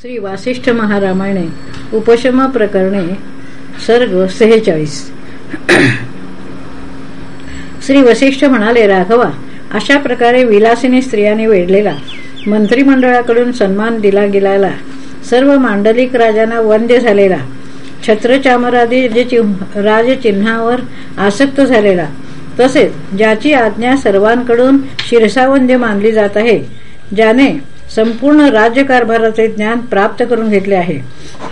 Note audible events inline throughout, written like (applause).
श्री वासिष्ठ महारामायणे उपशमा प्रकरणे सर्ग सेहेचाळीस. श्री वसिष्ठ म्हणाले राघवा अशा प्रकारे विलासिनी स्त्रियांनी वेढलेला मंत्रिमंडळाकडून सन्मान दिला गेलेला सर्व मांडलिक राजांना वंद्य झालेला छत्रचामरादी राजचिन्हावर आसक्त झालेला तसेच ज्याची आज्ञा सर्वांकडून शिरसावंद्य मानली जात आहे ज्याने संपूर्ण राज्यकारभाराचे ज्ञान प्राप्त करून घेतले आहे.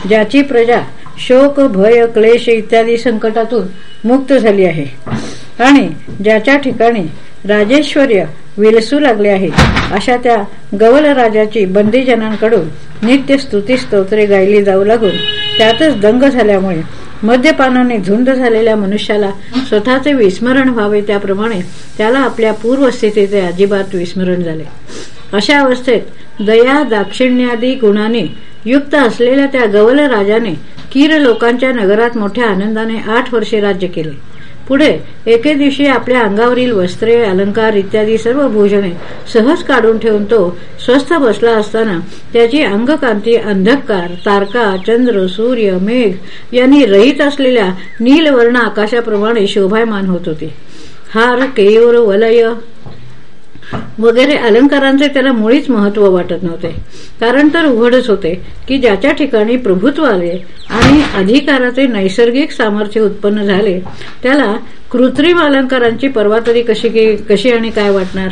ज्याची प्रजा शोक भय क्लेश इत्यादी संकटातून मुक्त झाली आहे. आणि ज्याच्या ठिकाणी राजेश्वर्य विलसू लागले आहे अशा त्या गवल राजाची बंदीजनांकडून नित्य स्तुती स्तोत्रे गायली जाऊ लागून त्यातच दंग झाल्यामुळे मद्यपानाने झुंड झालेल्या मनुष्याला स्वतःचे विस्मरण व्हावे त्याप्रमाणे त्याला आपल्या पूर्वस्थितीचे अजिबात विस्मरण झाले. अशा अवस्थेत दया दाक्षिण्यादी गुणाने युक्त असलेल्या त्या गवल राजाने कीर लोकांच्या नगरात मोठ्या आनंदाने आठ वर्षे राज्य केले. पुढे एके दिवशी आपल्या अंगावरील वस्त्रे अलंकार इत्यादी सर्व भोजने सहज काढून ठेवून तो स्वस्थ बसला असताना त्याची अंगकांती अंधकार तारका चंद्र सूर्य मेघ यांनी रहित असलेल्या नीलवर्ण आकाशाप्रमाणे शोभायमान होत होती. हार केयूर वलय वगैरे अलंकारांचे त्याला मुळीच महत्त्व वाटत नव्हते. कारण तर उघडच होते की ज्याच्या ठिकाणी प्रभुत्व आले आणि अधिकाराचे नैसर्गिक सामर्थ्य उत्पन्न झाले त्याला कृत्रिम अलंकारांची पर्वा तरी कशी कशी आणि काय वाटणार?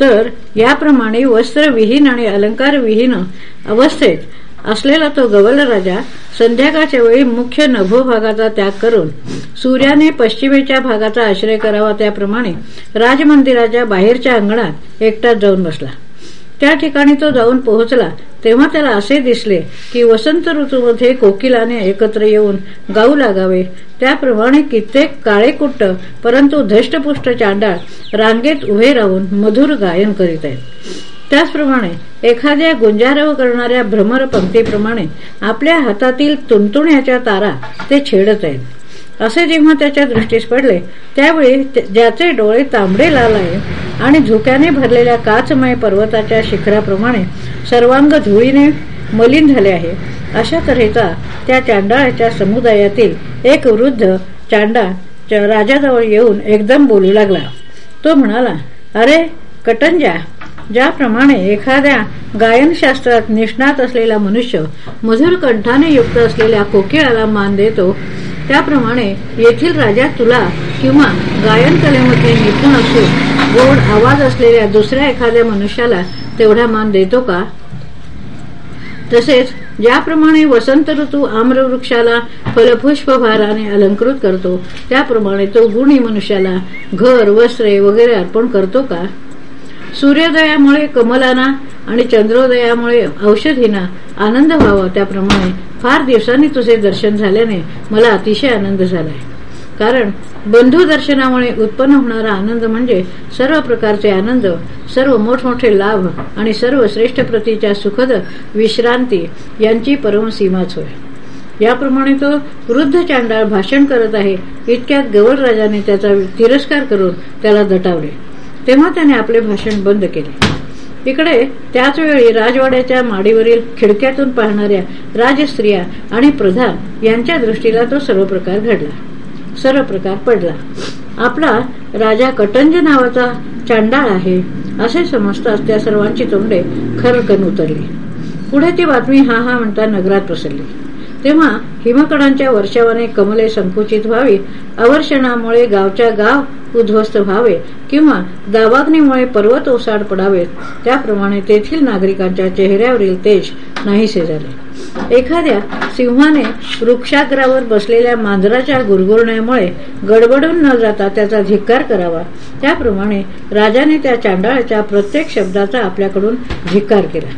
तर याप्रमाणे वस्त्रविहीन आणि अलंकारविहीन अवस्थेत असलेला तो गवल राजा संध्याकाळच्या वेळी मुख्य नभो भागाचा त्याग करून सूर्याने पश्चिमेच्या भागाचा आश्रय करावा त्याप्रमाणे राजमंदिराच्या बाहेरच्या अंगणात एकटाच जाऊन बसला. त्या ठिकाणी तो जाऊन पोहोचला तेव्हा त्याला असे दिसले की वसंत ऋतूमध्ये कोकिलाने एकत्र येऊन गाऊ लागावे. त्याप्रमाणे कित्येक काळेकुट्ट परंतु धष्टपुष्ट चांडाळ रांगेत उभे राहून मधुर गायन करीत आहेत. त्याचप्रमाणे एखाद्या गुंजारव करणाऱ्या भ्रमर पंक्तीप्रमाणे आपल्या हातातील तुंतुण्याच्या तारा ते छेडत आहेत. असे जेव्हा त्याच्या दृष्टीस पडले त्यावेळी ज्याचे डोळे तांबडे लाल आहे आणि झुक्याने भरलेल्या काचमय पर्वताच्या शिखराप्रमाणे सर्वांग धुळीने मलिन झाले आहे अशा तऱ्हेचा त्या चांडाळाच्या समुदायातील एक वृद्ध चांडा राजाजवळ येऊन एकदम बोलू लागला. तो म्हणाला अरे कटंजा ज्याप्रमाणे एखाद्या गायनशास्त्रात निष्णात असलेला मनुष्य मधुर कंठाने युक्त असलेल्या कोकिळाला मान देतो त्याप्रमाणे येथील राजा तुला किंवा गायन कलेमध्ये निपुण असून गोड आवाज असलेल्या दुसऱ्या एखाद्या मनुष्याला तेवढा मान देतो का? तसेच ज्याप्रमाणे वसंत ऋतू आम्रवृक्षाला फलपुष्प भाराने अलंकृत करतो त्याप्रमाणे तो गुणी मनुष्याला घर वस्त्रे वगैरे अर्पण करतो का? सूर्योदयामुळे कमलाना आणि चंद्रोदयामुळे औषधीना आनंद व्हावा त्याप्रमाणे फार दिवसांनी तुझे दर्शन झाल्याने मला अतिशय आनंद झालाय. कारण बंधू दर्शनामुळे उत्पन्न होणारा आनंद म्हणजे सर्व प्रकारचे आनंद सर्व मोठमोठे लाभ आणि सर्व श्रेष्ठ प्रतीच्या सुखद विश्रांती यांची परमसीमाच होय. याप्रमाणे तो वृद्ध चांडाळ भाषण करत आहे इतक्यात गवळराजाने त्याचा तिरस्कार करून त्याला दटावले. तेव्हा त्याने आपले भाषण बंद केले. इकडे त्याच वेळी राजवाड्याच्या माडीवरील खिडक्यातून पाहणाऱ्या राजस्त्रिया आणि प्रधान यांच्या दृष्टीला तो सर्व प्रकार घडला. सर्व प्रकार पडला. आपला राजा कटंज नावाचा चांडाळ आहे असे समजताच त्या सर्वांची तोंडे खरकन उतरली. पुढे ती बातमी हा हा म्हणता नगरात पसरली. तेव्हा हिमकडांच्या वर्षावाने कमले संकुचित व्हावी. अवर्षणामुळे गावच्या गाव उद्ध्वस्त व्हावे किंवा दावाग्नीमुळे पर्वत ओसाड पडावेत त्याप्रमाणे तेथील नागरिकांच्या चेहऱ्यावरील तेज नाहीसे झाले. एखाद्या सिंहाने वृक्षाग्रावर बसलेल्या मांजराच्या गुरगुरण्यामुळे गडबडून न जाता त्याचा धिक्कार करावा. त्याप्रमाणे राजाने त्या चांडाळाच्या प्रत्येक शब्दाचा आपल्याकडून धिक्कार केला.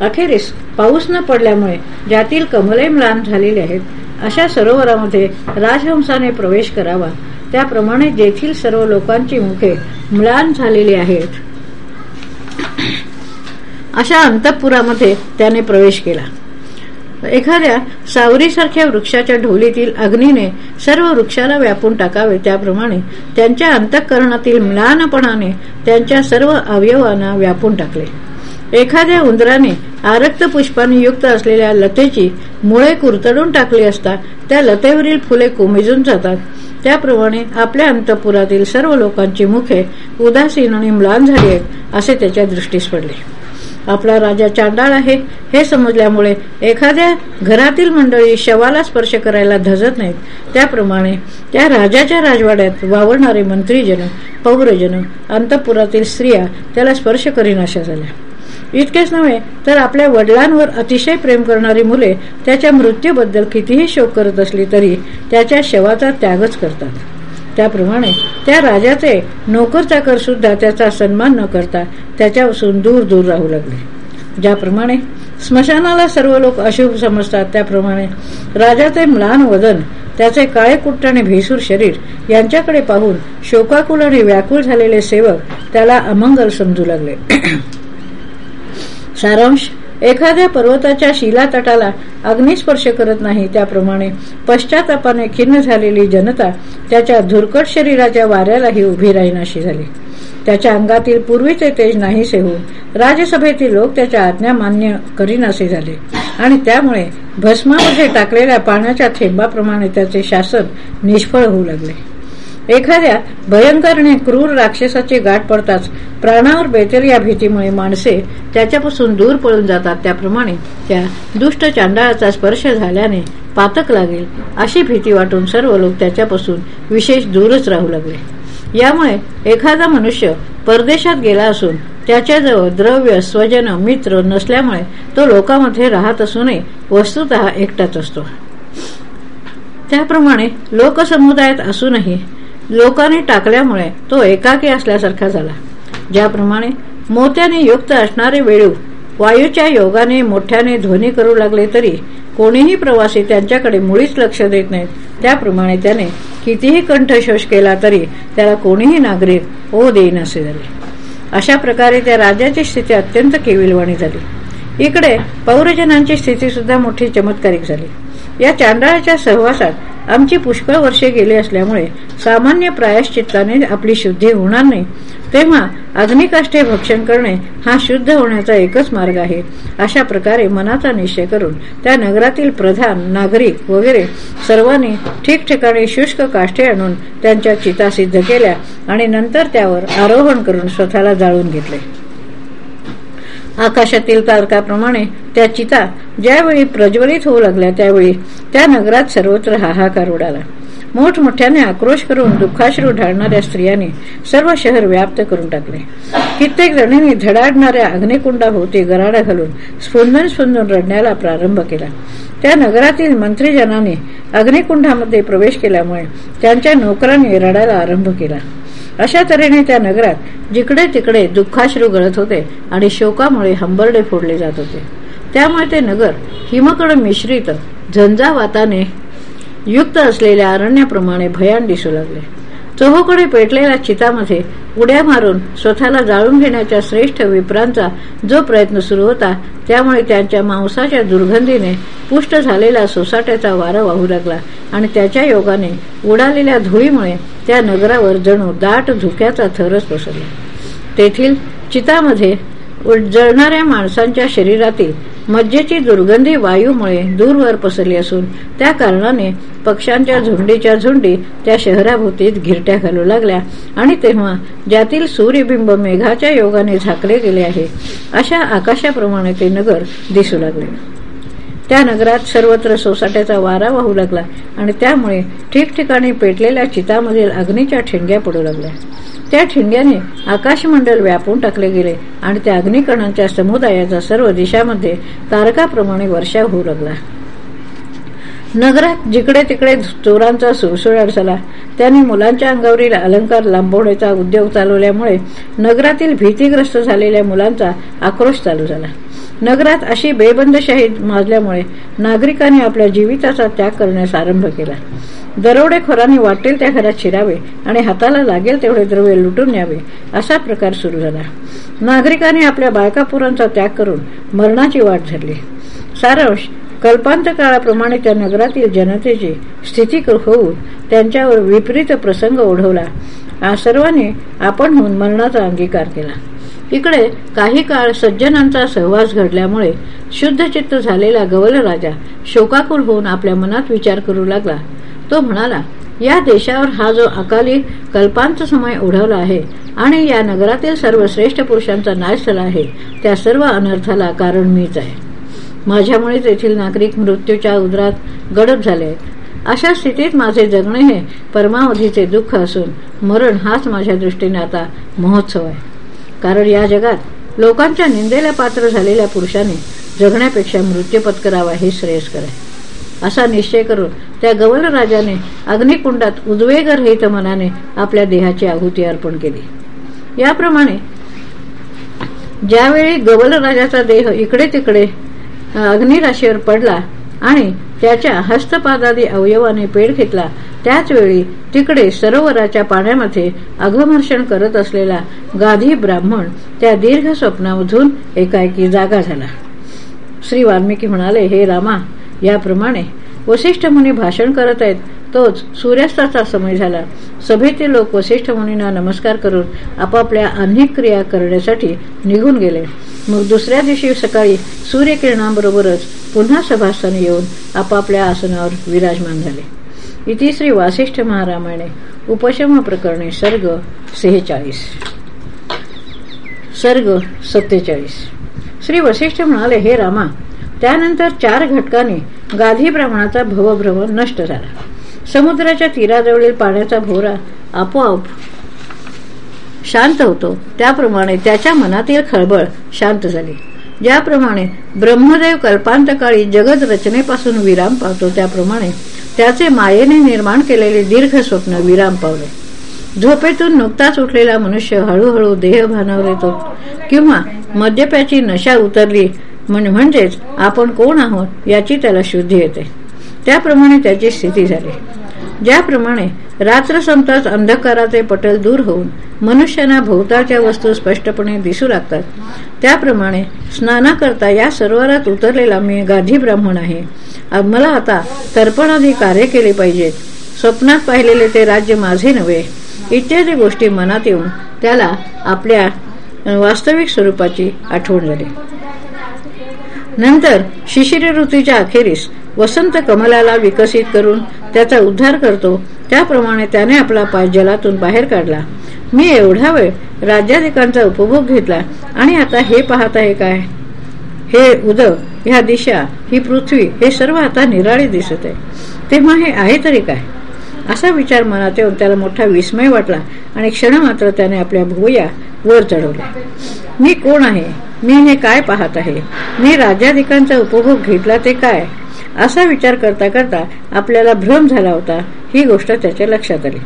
अखेरीस पाऊस न पडल्यामुळे ज्यातील कमले म्लान झालेले आहेत अशा सरोवरामध्ये राजहंसाने प्रवेश करावा. त्याप्रमाणे जेथील सर्व लोकांची मुखे म्लान झालेली आहेत. अशा अंतपुरामध्ये त्याने प्रवेश केला. एखाद्या सावरीसारख्या वृक्षाच्या ढोलीतील अग्नीने सर्व वृक्षाला व्यापून टाकावे त्याप्रमाणे त्यांच्या अंतःकरणातील म्लानपणाने त्यांच्या सर्व अवयवांना व्यापून टाकले. एखाद्या उंदराने आरक्त पुष्पाने युक्त असलेल्या लतेची मुळे कुरतडून टाकली असता त्या लतेवरील फुले कोमेजून जातात. त्याप्रमाणे आपल्या अंतपुरातील सर्व लोकांची मुखे उदासीन आणि म्लान झाली आहेत असे त्याच्या दृष्टीस पडले. आपला राजा चांडाळ आहे हे समजल्यामुळे एखाद्या घरातील मंडळी शवाला स्पर्श करायला धजत नाहीत. त्याप्रमाणे त्या राजाच्या राजवाड्यात वावरणारे मंत्रीजन पौरजन अंतपुरातील स्त्रिया त्याला स्पर्श करीनाशा झाल्या. इतकेच नव्हे तर आपल्या वडिलांवर अतिशय प्रेम करणारी मुले त्याच्या मृत्यूबद्दल कितीही शोक करत असली तरी त्याच्या शवाचा त्यागच करतात. त्याप्रमाणे त्या राजाचे नोकर चाकर सुद्धा त्याचा सन्मान न करता त्याच्यापासून दूर दूर राहू लागले. ज्याप्रमाणे स्मशानाला सर्व लोक अशुभ समजतात त्याप्रमाणे राजाचे म्लान वदन त्याचे काळे आणि भेसूर शरीर यांच्याकडे पाहून शोकाकुल आणि व्याकुळ झालेले सेवक त्याला अमंगल समजू लागले. सारांश एखाद्या पर्वताच्या शिला तटाला अग्निस्पर्श करत नाही त्याप्रमाणे पश्चातापाने खिन्न झालेली जनता त्याच्या धुरकट शरीराच्या वाऱ्यालाही उभी राहीनाशी झाली. त्याच्या अंगातील पूर्वीचे तेज नाहीसे होऊन राजसभेतील लोक त्याच्या आज्ञा मान्य करीनासे झाले. आणि त्यामुळे भस्मामध्ये टाकलेल्या पाण्याच्या थेंबाप्रमाणे त्याचे शासन निष्फळ होऊ लागले. एखाद्या भयंकर आणि क्रूर राक्षसाची गाठ पडताच प्राणावर बेतेल या भीतीमुळे माणसे त्याच्यापासून दूर पळून जातात. त्याप्रमाणे त्या दुष्ट चांडाळाचा स्पर्श झाल्याने पातक लागेल अशी भीती वाटून सर्व लोक त्याच्यापासून विशेष दूरच राहू लागले. यामुळे एखादा मनुष्य परदेशात गेला असून त्याच्याजवळ द्रव्य स्वजन मित्र नसल्यामुळे तो लोकांमध्ये राहत असूनही वस्तुत एकटाच असतो. त्याप्रमाणे लोकसमुदायात असूनही लोकांनी टाकल्यामुळे तो एकाकी असल्यासारखा झाला. ज्याप्रमाणे मोत्याने युक्त असणारे वेळू वायूच्या योगाने मोठ्याने ध्वनी करू लागले तरी कोणीही प्रवासी त्यांच्याकडे मुळीच लक्ष देत नाहीत. त्याप्रमाणे त्याने कितीही कंठशोष केला तरी त्याला कोणीही नागरिक ओ देईन असे झाले अशा प्रकारे त्या राजाची स्थिती अत्यंत केविलवाणी झाली. इकडे पौरजनांची स्थिती सुद्धा मोठी चमत्कारिक झाली. या चांदळाच्या सहवासात आमची पुष्कळ वर्षे गेली असल्यामुळे सामान्य प्रायश्चित्ताने आपली शुद्धी होणार नाही. तेव्हा अग्निकाष्ठे भक्षण करणे हा शुद्ध होण्याचा एकच मार्ग आहे. अशा प्रकारे मनाचा निश्चय करून त्या नगरातील प्रधान नागरिक वगैरे सर्वांनी ठिकठिकाणी शुष्क काष्ठे आणून त्यांच्या चिता सिद्ध केल्या आणि नंतर त्यावर आरोहण करून स्वतःला जाळून घेतले. आकाशातील तारकाप्रमाणे त्या चिता ज्यावेळी प्रज्वलित होऊ लागल्या त्यावेळी त्या नगरात सर्वत्र हाहाकार उडाला. मोठमोठ्याने आक्रोश करून दुःखाश्रू ढाळणाऱ्या स्त्रियांनी सर्व शहर व्याप्त करून टाकले. कित्येक जणींनी धडाडणाऱ्या अग्निकुंडाभोवती गराडा घालून स्फुंदन स्फुंदून रडण्याला प्रारंभ केला. त्या नगरातील मंत्रीजनांनी अग्निकुंडामध्ये प्रवेश केल्यामुळे त्यांच्या नोकरांनी रडायला आरंभ केला. अशा तऱ्हेने त्या नगरात जिकडे तिकडे दुःखाश्रू गळत होते आणि शोकामुळे हंबरडे फोडले जात होते. त्यामुळे ते नगर हिमकड मिश्रित झंझावाताने युक्त असलेल्या अरण्याप्रमाणे भयान दिसू लागले. चोहोकडे पेटलेल्या चितामध्ये उड्या मारून स्वतःला जाळून घेण्याच्या श्रेष्ठ विप्रांचा जो प्रयत्न सुरू होता त्यामुळे त्यांच्या मांसाच्या दुर्गंधीने पुष्ट झालेला सोसाट्याचा वारा वाहू लागला आणि त्याच्या योगाने उडालेल्या धुळीमुळे त्या नगरावर जणू दाट धुक्याचा थरच पसरला. तेथील चितामध्ये जळणाऱ्या माणसांच्या शरीरातील मज्जेची दुर्गंधी वायूमुळे दूरवर पसरली असून त्या कारणाने पक्ष्यांच्या झुंडीच्या झुंडी त्या शहराभोवतीत घिरट्या घालू लागल्या आणि तेव्हा ज्यातील सूर्यबिंब मेघाच्या योगाने झाकले गेले आहे अशा आकाशाप्रमाणे ते नगर दिसू लागले. त्या नगरात सर्वत्र सोसाट्याचा वारा वाहू लागला आणि त्यामुळे ठिकठिकाणी पेटलेल्या चितामधील अग्नीच्या ठिणग्या पडू लागल्या. त्या ठिणग्याने आकाशमंडल व्यापून टाकले गेले आणि त्या अग्निकणांच्या समुदायाचा सर्व दिशामध्ये तारकाप्रमाणे वर्षा होऊ लागला. नगरात जिकडे तिकडे चोरांचा सुळसुळाट झाला त्यांनी मुलांच्या अंगावरील अलंकार लांबवण्याचा उद्योग चालवल्यामुळे नगरातील भीतीग्रस्त झालेल्या मुलांचा आक्रोश चालू झाला. नगरात अशी बेबंदशाही माजल्यामुळे नागरिकांनी आपल्या जीविताचा त्याग करण्यास आरंभ केला. दरोडेखोरांनी वाटेल त्या घरात शिरावे आणि हाताला लागेल तेवढे द्रव्य लुटून न्यावे असा प्रकार सुरू झाला. नागरिकांनी आपल्या बायकापुरांचा त्याग करून मरणाची वाट धरली. सारांश कल्पांत काळाप्रमाणे त्या नगरातील जनतेची स्थिती होऊन त्यांच्यावर विपरीत प्रसंग ओढवला. सर्वांनी आपण होऊन मरणाचा अंगीकार केला. इकडे काही काळ सज्जनांचा सहवास घडल्यामुळे शुद्ध चित्त झालेला गवल राजा शोकाकुल होऊन आपल्या मनात विचार करू लागला. तो म्हणाला या देशावर हा जो अकाली कल्पांत समय ओढवला आहे आणि या नगरातील सर्व श्रेष्ठ पुरुषांचा नाश झाला आहे त्या सर्व अनर्थाला कारण मीच आहे. माझ्यामुळेच येथील नागरिक मृत्यूच्या उदरात गडप झाले. अशा स्थितीत माझे जगणे हे परमावधीचे दुःख असून मरण हाच माझ्या दृष्टीने आता महोत्सव आहे. कारण या जगात लोकांच्या निंदेला पात्र झालेल्या पुरुषाने जगण्यापेक्षा मृत्यू पत्करावा हे श्रेयस्कर आहे. असा निश्चय करून त्या गवल राजाने अग्निकुंडात उद्वेगरहित मनाने आपल्या देहाची आहुती अर्पण केली. याप्रमाणे ज्यावेळी गवल राजाचा देह इकडे तिकडे अग्निराशीवर पडला आणि त्याच्या हस्तपादादी अवयवाने पेट घेतला. त्याचवेळी तिकडे सरोवराच्या पाण्यामध्ये अघमर्षण करत असलेला गाधी ब्राह्मण त्या दीर्घ स्वप्नामधून एकाएकी जागा झाला. श्री वाल्मिकी म्हणाले हे रामा याप्रमाणे वसिष्ठ मुनी भाषण करत आहेत. तोच सूर्यास्ताचा समय झाला. सभेतील लोक वसिष्ठ मुनींना नमस्कार करून आपापल्या अनेक क्रिया करण्यासाठी निघून गेले. मग दुसऱ्या दिवशी सकाळी सूर्यकिरणांबरोबरच पुन्हा सभास्थानी येऊन आपापल्या आसनावर विराजमान झाले. इति श्री वासिष्ठ महारामाने उपशम प्रकरणे सर्ग सेहेचाळीस. सर्ग सत्तेचाळीस. श्री वसिष्ठ म्हणाले हे रामा त्यानंतर चार घटकांनी गाधी ब्राह्मणाचा भवभ्रम नष्ट झाला. समुद्राच्या तीराजवळील पाण्याचा भोरा आपोआप शांत होतो. त्याप्रमाणे त्याच्या मनातील खळबळ शांत झाली. ज्याप्रमाणे ब्रह्मदेव कल्पांतकाळी जगत रचनेपासून विराम पावतो त्याप्रमाणे त्याचे मायेने निर्माण केलेले दीर्घ स्वप्न विराम पावले. झोपेतून नुकताच उठलेला मनुष्य हळूहळू देह भानावर येतो किंवा मद्यप्याची नशा उतरली म्हणजेच आपण कोण आहोत याची त्याला शुद्धी येते. त्याप्रमाणे त्याची स्थिती झाली. ज्याप्रमाणे रात्र संपताच अंधकाराचे पटल दूर होऊन मनुष्यांना भोवताच्या वस्तू स्पष्टपणे दिसू लागतात. त्याप्रमाणे स्नानाकरता या सरोवरात उतरलेला मी गाधी ब्राह्मण आहे. मला आता तर्पणादी कार्य केले पाहिजेत. स्वप्नात पाहिलेले ते राज्य माझे नव्हे. इत्यादी गोष्टी मनात येऊन त्याला आपल्या वास्तविक स्वरूपाची आठवण झाली. नंतर शिशिर ऋतूच्या अखेरीस वसंत कमलाला विकसित करून त्याचा उद्धार करतो त्याप्रमाणे त्याने आपला पाय जलातून बाहेर काढला. मी एवढा वेळ राज्याधिकांचा उपभोग घेतला आणि आता हे पाहत आहे काय? हे उदक ह्या दिशा ही पृथ्वी हे सर्व आता निराळे दिसत आहे. तेव्हा हे आहे तरी काय? असा विचार मनात येऊन त्याला मोठा विस्मय वाटला आणि क्षण मात्र त्याने आपल्या भुवया वर चढवल्या मी कोण आहे? मी हे काय पाहत आहे? मी राज्याधिकांचा उपभोग घेतला ते काय? असा विचार करता करता आपल्याला भ्रम झाला होता. ही गोष्ट त्याच्या लक्षात आली.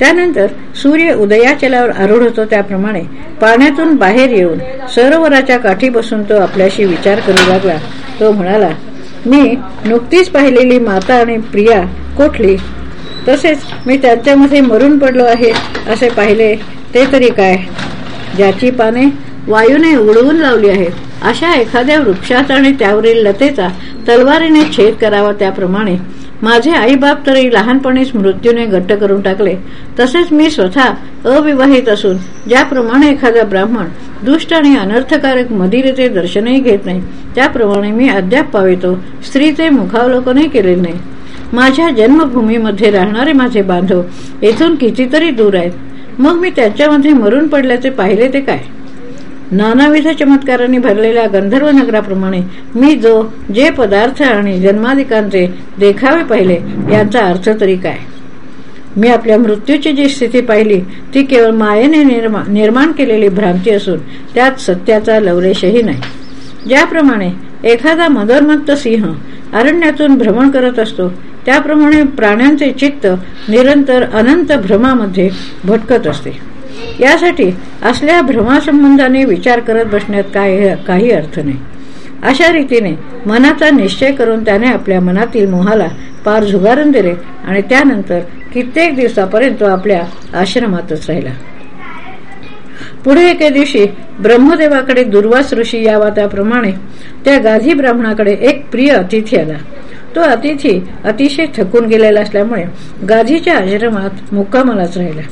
त्यानंतर सूर्य उदयाचलावर आरूढ होतो त्याप्रमाणे पाण्यातून बाहेर येऊन सरोवराच्या काठी बसून तो आपल्याशी विचार करू लागला. तो म्हणाला मी नुकतीच पाहिलेली माता आणि प्रिया कोठली? तसेच मी त्यांच्यामध्ये मरून पडलो आहे असे पाहिले ते तरी काय? ज्याची पाने वायूने उडवून लावली आहेत. अशा एखाद्या वृक्षात आणि त्यावरील लतेचा तलवारीने छेद करावा त्याप्रमाणे माझे आईबाप तरी लहानपणीच मृत्यूने घट्ट करून टाकले. तसेच मी स्वतः अविवाहित असून ज्याप्रमाणे एखादा ब्राह्मण दुष्ट आणि अनर्थकारक मदिरेचे दर्शनही घेत नाही त्याप्रमाणे मी अद्याप पावितो स्त्रीचे मुखावलोकनही केले नाही. माझ्या जन्मभूमीमध्ये राहणारे माझे बांधव येथून कितीतरी दूर आहेत. मग मी त्याच्यामध्ये मरून पडल्याचे पाहिले ते काय? नानाविध चमत्कारांनी भरलेल्या गंधर्व नगराप्रमाणे मी जो जे पदार्थ आणि जन्माधिकांचे देखावे पाहिले याचा अर्थ तरी काय? मी आपल्या मृत्यूची जी स्थिती पाहिली ती केवळ मायेने निर्मा निर्माण केलेली भ्रांती असून त्यात सत्याचा लवलेशही नाही. ज्याप्रमाणे एखादा मदरमत्त सिंह अरण्यातून भ्रमण करत असतो त्याप्रमाणे प्राण्यांचे चित्त निरंतर अनंत भ्रमामध्ये भटकत असते. यासाठी असल्या भ्रमासंबंधाने विचार करत बसण्यात काय काही अर्थ नाही. अशा रीतीने मनाचा निश्चय करून त्याने आपल्या मनातील मोहाला पार झुगारून दिले आणि त्यानंतर कित्येक दिवसापर्यंत तो आपल्या आश्रमातच राहिला. पुढे एके दिवशी ब्रह्मदेवाकडे दुर्वास ऋषी यावा त्याप्रमाणे त्या गाधी ब्राह्मणाकडे एक प्रिय अतिथी आला. तो अतिथी अतिशय थकून गेलेला असल्यामुळे गाधीच्या आश्रमात मुक्कामालाच राहिला.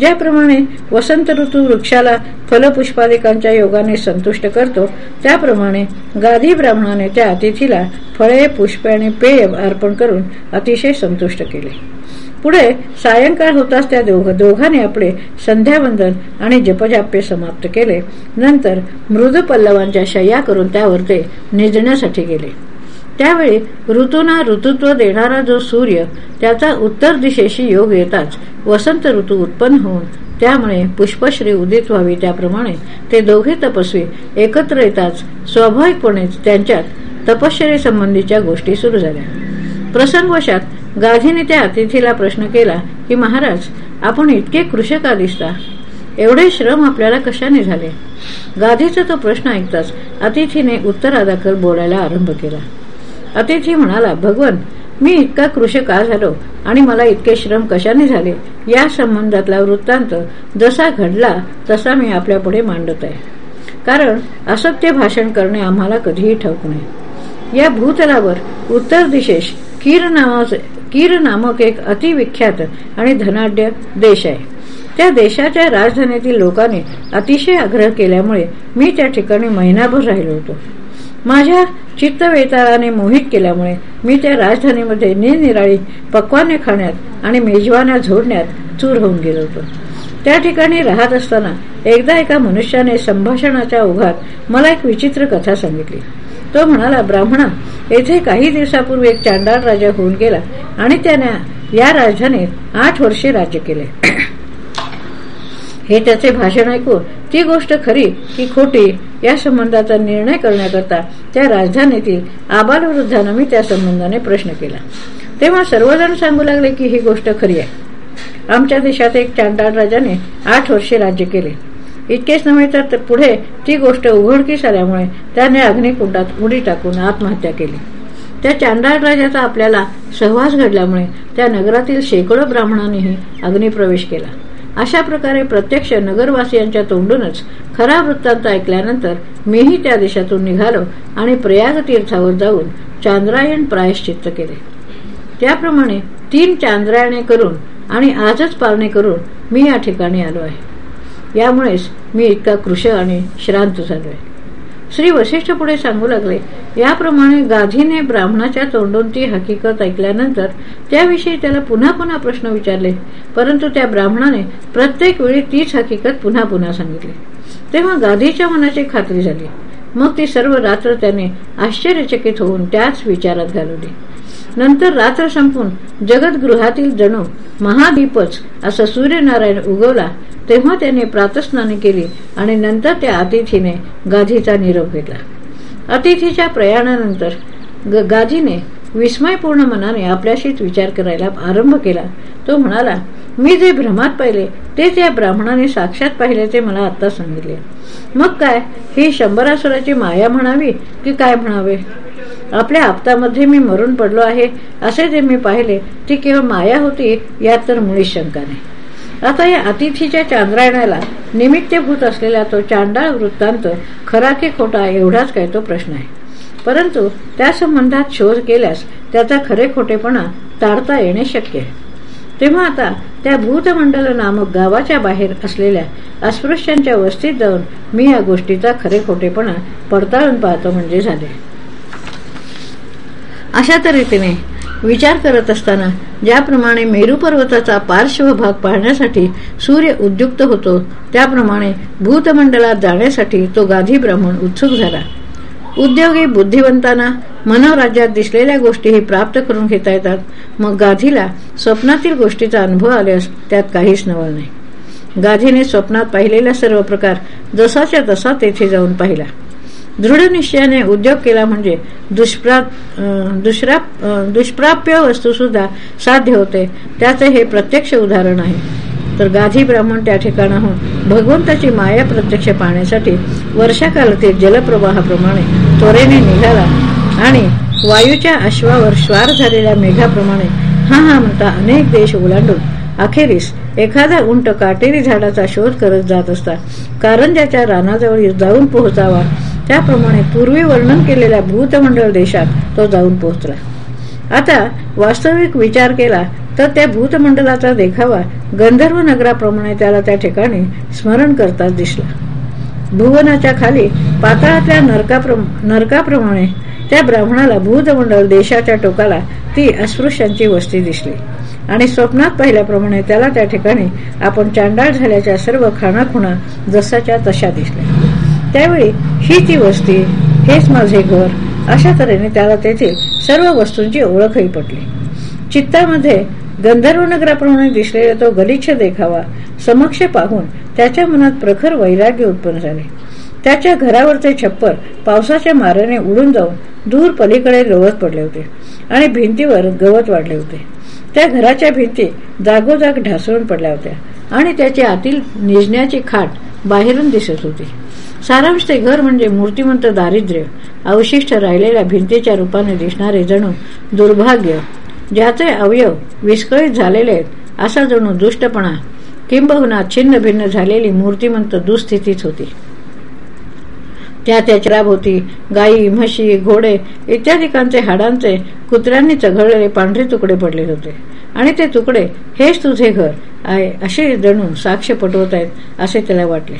ज्याप्रमाणे वसंत ऋतू वृक्षाला फलपुष्पादिकांच्या योगाने संतुष्ट करतो त्याप्रमाणे गाधी ब्राह्मणाने त्या अतिथीला फळे पुष्पे आणि पेय अर्पण करून अतिशय संतुष्ट केले. पुढे सायंकाळ होताच त्या दोघ दोघांनी आपले संध्यावंदन आणि जपजाप्य समाप्त केले. नंतर मृद पल्लवांच्या शय्या करून त्यावर ते निजण्यासाठी गेले. त्यावेळी ऋतूना ऋतुत्व देणारा जो सूर्य त्याचा उत्तर दिशेशी योग येताच वसंत ऋतू उत्पन्न होऊन त्यामुळे पुष्पश्री उदित व्हावी त्याप्रमाणे ते दोघे तपस्वी एकत्र येताच स्वाभाविकपणे त्यांच्यात तपश्चर्य संबंधीच्या गोष्टी सुरू झाल्या. प्रसंगवशात गाधीने त्या अतिथीला प्रश्न केला की महाराज आपण इतके कृषका दिसता एवढे श्रम आपल्याला कशाने झाले? गाधीचा तो प्रश्न ऐकताच अतिथीने उत्तरादाखल बोलायला आरंभ केला. अतिथी म्हणाला भगवन मी इतका कृष का झालो? आणि मला इतके श्रम कशाने झाले? या संबंधातला वृत्तांत जसा घडला तसा मी आपल्या पुढे मांडत आहे कारण असत्य भाषण करणे आम्हाला कधीही ठाऊक नाही. या भूतलावर उत्तर दिशेस कीर नावाचे कीर नामक एक अतिविख्यात आणि धनाढ्य देश आहे. त्या देशाच्या राजधानीतील लोकांनी अतिशय आग्रह केल्यामुळे मी त्या ठिकाणी महिनाभर राहिलो होतो. माझ्या चित्तवेताराने मोहित केल्यामुळे मी त्या राजधानीमध्ये निरनिराळी पक्वाने खाण्यात आणि मेजवाना झोडण्यात चूर होऊन गेलो होतो. त्या ठिकाणी राहत असताना एकदा एका मनुष्याने संभाषणाच्या ओघात मला एक विचित्र कथा सांगितली. तो म्हणाला ब्राह्मणा येथे काही दिवसापूर्वी एक चांडाळ राजा होऊन गेला आणि त्याने या राजधानीत आठ वर्षे राज्य केले. हे त्याचे भाषण ऐकून ती गोष्ट खरी की खोटी या संबंधाचा निर्णय करण्याकरता त्या राजधानीतील आबालवृद्धानं मी त्या संबंधाने प्रश्न केला. तेव्हा सर्वजण सांगू लागले की ही गोष्ट खरी आहे. आमच्या देशात एक चांडाळ राजाने आठ वर्षे राज्य केले. इतकेच नव्हे तर पुढे ती गोष्ट उघडकीस आल्यामुळे त्याने अग्निकुंडात उडी टाकून आत्महत्या केली. त्या चांडाळ राजाचा आपल्याला सहवास घडल्यामुळे त्या नगरातील शेकडो ब्राह्मणांनीही अग्निप्रवेश केला. अशा प्रकारे प्रत्यक्ष नगरवासियांच्या तोंडूनच खरा वृत्तांत ऐकल्यानंतर मीही त्या देशातून निघालो आणि प्रयाग तीर्थावर जाऊन चांद्रायण प्रायश्चित्त केले. त्याप्रमाणे तीन चांद्रायणे करून आणि आजच पारणे करून मी या ठिकाणी आलो आहे. यामुळेच मी इतका कृश आणि श्रांत झालो आहे श्री वशिष्ठ पुढे सांगू लागले. याप्रमाणे गाधीने ब्राह्मणाच्या तोंडून ती हकीकत ऐकल्यानंतर त्याविषयी त्याला पुन्हा पुन्हा प्रश्न विचारले. परंतु त्या ब्राह्मणाने प्रत्येक वेळी तीच हकीकत पुन्हा पुन्हा सांगितली. तेव्हा गाधीच्या मनाची खात्री झाली. मग ती सर्व रात्र त्याने आश्चर्यचकित होऊन त्याच विचारात घालवली. नंतर रात्र संपून जगद्गृहातील जणू महादीपच असा सूर्यनारायण उगवला तेव्हा त्याने प्रातस्नाने केली आणि नंतर त्या अतिथीने गाधीचा निरोप घेतला. अतिथीच्या प्रयाणानंतर गाधीने विस्मयपूर्ण मनाने आपल्याशीच विचार करायला आरंभ केला. तो म्हणाला मी जे भ्रमात पाहिले ते त्या ब्राह्मणाने साक्षात पाहिले ते मला आता सांगितले. मग काय? ही शंभरासुराची माया म्हणावी की काय म्हणावे? आपल्या आपतामध्ये मी मरून पडलो आहे असे जे मी पाहिले ती केवळ माया होती यात तर मुळीच शंका नाही. आता या अतिथीच्या चांद्रायणाला निमित्तभूत असलेला तो चांडाळ वृत्तांत खरा की खोटा एवढाच काय तो प्रश्न आहे. परंतु त्या संबंधात शोध केल्यास त्याचा खरे खोटेपणा ताडता येणे शक्य आहे. तेव्हा आता त्या भूतमंडल नामक गावाच्या बाहेर असलेल्या अस्पृश्यांच्या वस्तीत जाऊन मी या गोष्टीचा खरे खोटेपणा पडताळून पाहतो म्हणजे झाले. अशा तऱ्हेने विचार करत असताना ज्याप्रमाणे मेरू पर्वताचा पार्श्वभाग पाहण्यासाठी सूर्य उद्युक्त होतो त्याप्रमाणे भूतमंडलात जाण्यासाठी तो गाधी ब्राह्मण उत्सुक झाला. उद्योगी बुद्धिवंतांना मनोराज्यात दिसलेल्या गोष्टीही प्राप्त करून घेता येतात. मग गाधीला स्वप्नातील गोष्टीचा अनुभव आल्यास त्यात काहीच नवल नाही. गाधीने स्वप्नात पाहिलेला सर्व प्रकार जसाच्या तसा तेथे जाऊन पाहिला. दृढ निश्चयाने उद्योग केला म्हणजे दुष्प्राप्य वस्तू सुद्धा साध्य होते. त्याचे हे प्रत्यक्ष उदाहरण आहे. तर गाधी ब्राह्मण त्या ठिकाणाहून भगवंताची माया प्रत्यक्ष पाहण्यासाठी वर्षाकालातील जलप्रवाहाप्रमाणे त्वरेने निघाला आणि वायूच्या अश्वावर श्वार झालेल्या मेघाप्रमाणे हा हा म्हणता अनेक देश ओलांडून अखेरीस एखादा उंट काटेरी झाडाचा शोध करत जात असता कारंजाच्या रानाजवळ जाऊन पोहोचावा त्याप्रमाणे पूर्वी वर्णन केलेल्या भूतमंडळ देशात तो जाऊन पोहोचला. आता वास्तविक विचार केला तर त्या भूतमंडलाचा देखावा गंधर्व नगराप्रमाणे त्याला त्या ठिकाणी स्मरण करताच दिसला. भुवनाच्या खाली पाताळातल्या नरकाप्रमाणे त्या ब्राह्मणाला भूतमंडळ देशाच्या टोकाला ती अस्पृश्यांची वस्ती दिसली. आणि स्वप्नात पाहिल्याप्रमाणे त्याला त्या ठिकाणी आपण चांडाळ झाल्याच्या सर्व खाणाखुणा जसाच्या तशा दिसल्या. त्यावेळी ही ती वस्ती हेच माझे घर अशा तऱ्हेने त्याला तेथील सर्व वस्तूंची ओळखही पटली. चित्तामध्ये गंधर्व नगराप्रमाणे दिसलेला तो गलिच्छ देखावा समक्ष पाहून त्याच्या मनात प्रखर वैराग्य उत्पन्न झाले. त्याच्या घरावरचे छप्पर पावसाच्या माऱ्याने उडून जाऊन दूर पलीकडे गवत पडले होते आणि भिंतीवर गवत वाढले होते. त्या घराच्या भिंती जागोजाग ढासळून पडल्या होत्या आणि त्याच्या आतील निजण्याची खाट बाहेरून दिसत होती. सारांश ते घर म्हणजे मूर्तिमंत दारिद्र्य अवशिष्ट राहिलेल्या भिंतीच्या रूपाने दिसणारे जणू दुर्भाग्य ज्याचे अवयव विस्कळीत झालेले आहेत असा जणू दुष्टपणा किंबहुना छिन्न भिन्न झालेली मूर्तिमंत दुस्थितीच होती. त्या त्याच्या होती गायी म्हशी घोडे इत्यादिकांचे हाडांचे कुत्र्यांनी चघळलेले पांढरे तुकडे पडले होते. आणि ते तुकडे हेच तुझे घर आहे असे जणून साक्ष पटवत आहेत असे त्याला वाटले.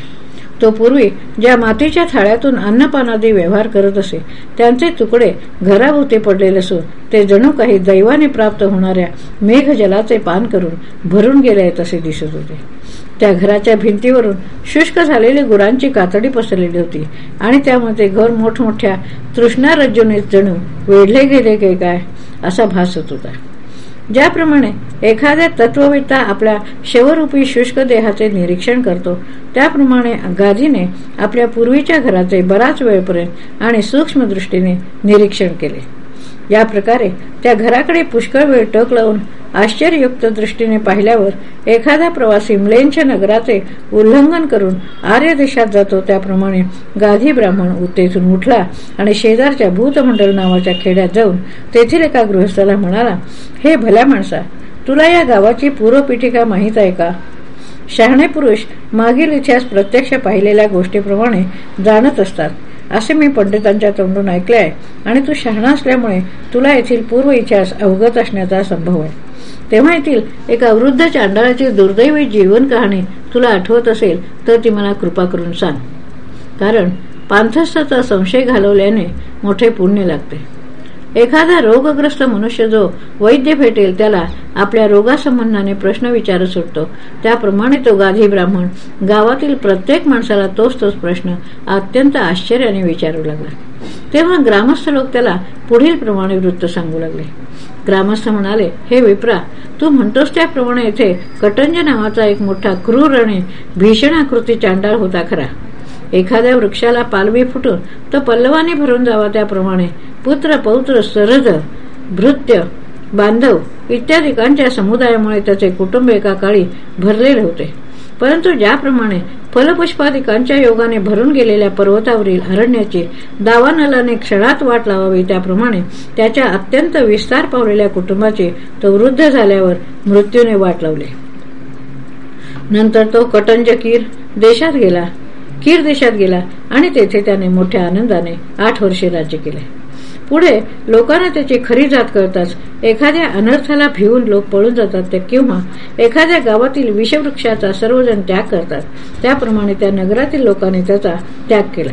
तो पूर्वी ज्या मातीच्या थाळ्यातून अन्नपानादी व्यवहार करत असे त्यांचे तुकडे घराभोवती पडलेले असून ते जणू काही दैवाने प्राप्त होणाऱ्या मेघजलाचे पान करून भरून गेले आहेत असे दिसत होते. त्या घराच्या भिंतीवरून शुष्क झालेली गुरांची कातडी पसरलेली होती आणि त्यामध्ये घर मोठमोठ्या तृष्णारज्जूने जणू वेढले गेले काय असा भास होत होता. ज्याप्रमाणे एखाद्या तत्ववेता आपल्या शवरूपी शुष्क देहाचे निरीक्षण करतो त्याप्रमाणे गाधीने आपल्या पूर्वीच्या घराचे बराच वेळपर्यंत आणि सूक्ष्मदृष्टीने निरीक्षण केले. या प्रकारे त्या घराकडे पुष्कळ वेळ टक लावून आश्चर्ययुक्त दृष्टीने पाहिल्यावर एखादा प्रवासी म्लेनच्या नगराचे उल्लंघन करून आर्य देशात जातो. त्याप्रमाणे गाधी ब्राह्मण उत्तेजून उठला आणि शेजारच्या भूतमंडल नावाच्या खेड्यात जाऊन तेथील एका गृहस्थाला म्हणाला हे भल्या माणसा तुला या गावाची पूर्वपीठिका माहीत आहे का? शहाणे पुरुष मागील इतिहास प्रत्यक्ष पाहिलेल्या गोष्टीप्रमाणे जाणत असतात. असे मी पंडितांच्या तोंडून ऐकले आहे. आणि तू शहाणा असल्यामुळे तुला येथील पूर्व इतिहास अवगत असण्याचा संभव आहे. तेव्हा येथील एका वृद्ध चांडाळाची दुर्दैवी जीवन कहाणी तुला आठवत असेल तर ती मला कृपा करून सांग. कारण पांथस्थाचा संशय घालवल्याने मोठे पुण्य लागते. एखादा रोगग्रस्त मनुष्य जो वैद्य भेटेल त्याला आपल्या रोगासंबंधाने प्रश्न विचारत सुटतो. त्याप्रमाणे तो गाधी ब्राह्मण गावातील प्रत्येक माणसाला तोच तोच प्रश्न अत्यंत आश्चर्याने विचारू लागला. तेव्हा ग्रामस्थ लोक त्याला पुढील प्रमाणे वृत्त सांगू लागले. ग्रामस्थ म्हणाले हे विप्रा तू म्हणतोस त्याप्रमाणे येथे कटंज नावाचा एक मोठा क्रूर आणि भीषण आकृती चांडाळ होता खरा. एखाद्या वृक्षाला पालवी फुटून तो पल्लवाने भरून जावा त्याप्रमाणे. पुत्र पौत्र सरज भृत्य बांधव इत्यादिकांच्या समुदायामुळे त्याचे कुटुंब एका काळी भरलेले होते. परंतु ज्याप्रमाणे फलपुष्पादिकांच्या योगाने भरून गेलेल्या पर्वतावरील अरण्याची दावानलाने क्षणात वाट लावावी त्याप्रमाणे त्याच्या अत्यंत विस्तार पावलेल्या कुटुंबाची तो वृद्ध झाल्यावर मृत्यूने वाट लावली. नंतर तो कटंजकीर देशात गेला. कीर देशात गेला आणि तेथे त्याने मोठ्या आनंदाने आठ वर्षे राज्य केले. पुढे लोकांना त्याची खरी जात कळताच एखाद्या अनर्थाला भिवून लोक पळून जातात किंवा एखाद्या गावातील विषवृक्षाचा सर्वजण त्याग करतात. त्याप्रमाणे त्या नगरातील लोकांनी त्याचा त्याग केला.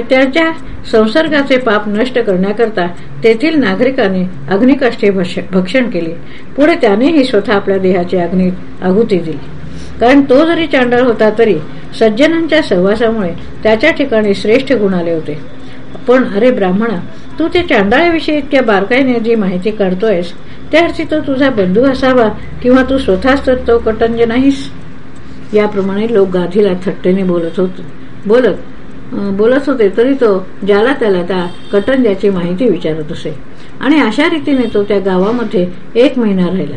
त्याच्या संसर्गाचे पाप नष्ट करण्याकरता तेथील नागरिकांनी अग्निकाष्ठे भक्षण केले. पुढे त्यानेही स्वतः आपल्या देहाची अग्नीत आहुती दिली. कारण तो जरी चांडाळ होता तरी सज्जनांच्या सहवासामुळे त्याच्या ठिकाणी श्रेष्ठ गुण आले होते. पण अरे ब्राह्मणा तू त्या चांडाळ्याविषयी इतक्या बारकाईने जी माहिती काढतोयस त्या तो तुझा बंधू असावा किंवा तू स्वतःच तर तो कटंज नाहीस? याप्रमाणे लोक गाधीला थट्टेने बोलत होते बोलत बोलत होते तरी तो ज्याला त्याला त्या कटंजाची माहिती विचारत असे. आणि अशा रीतीने तो त्या गावामध्ये एक महिना राहिला.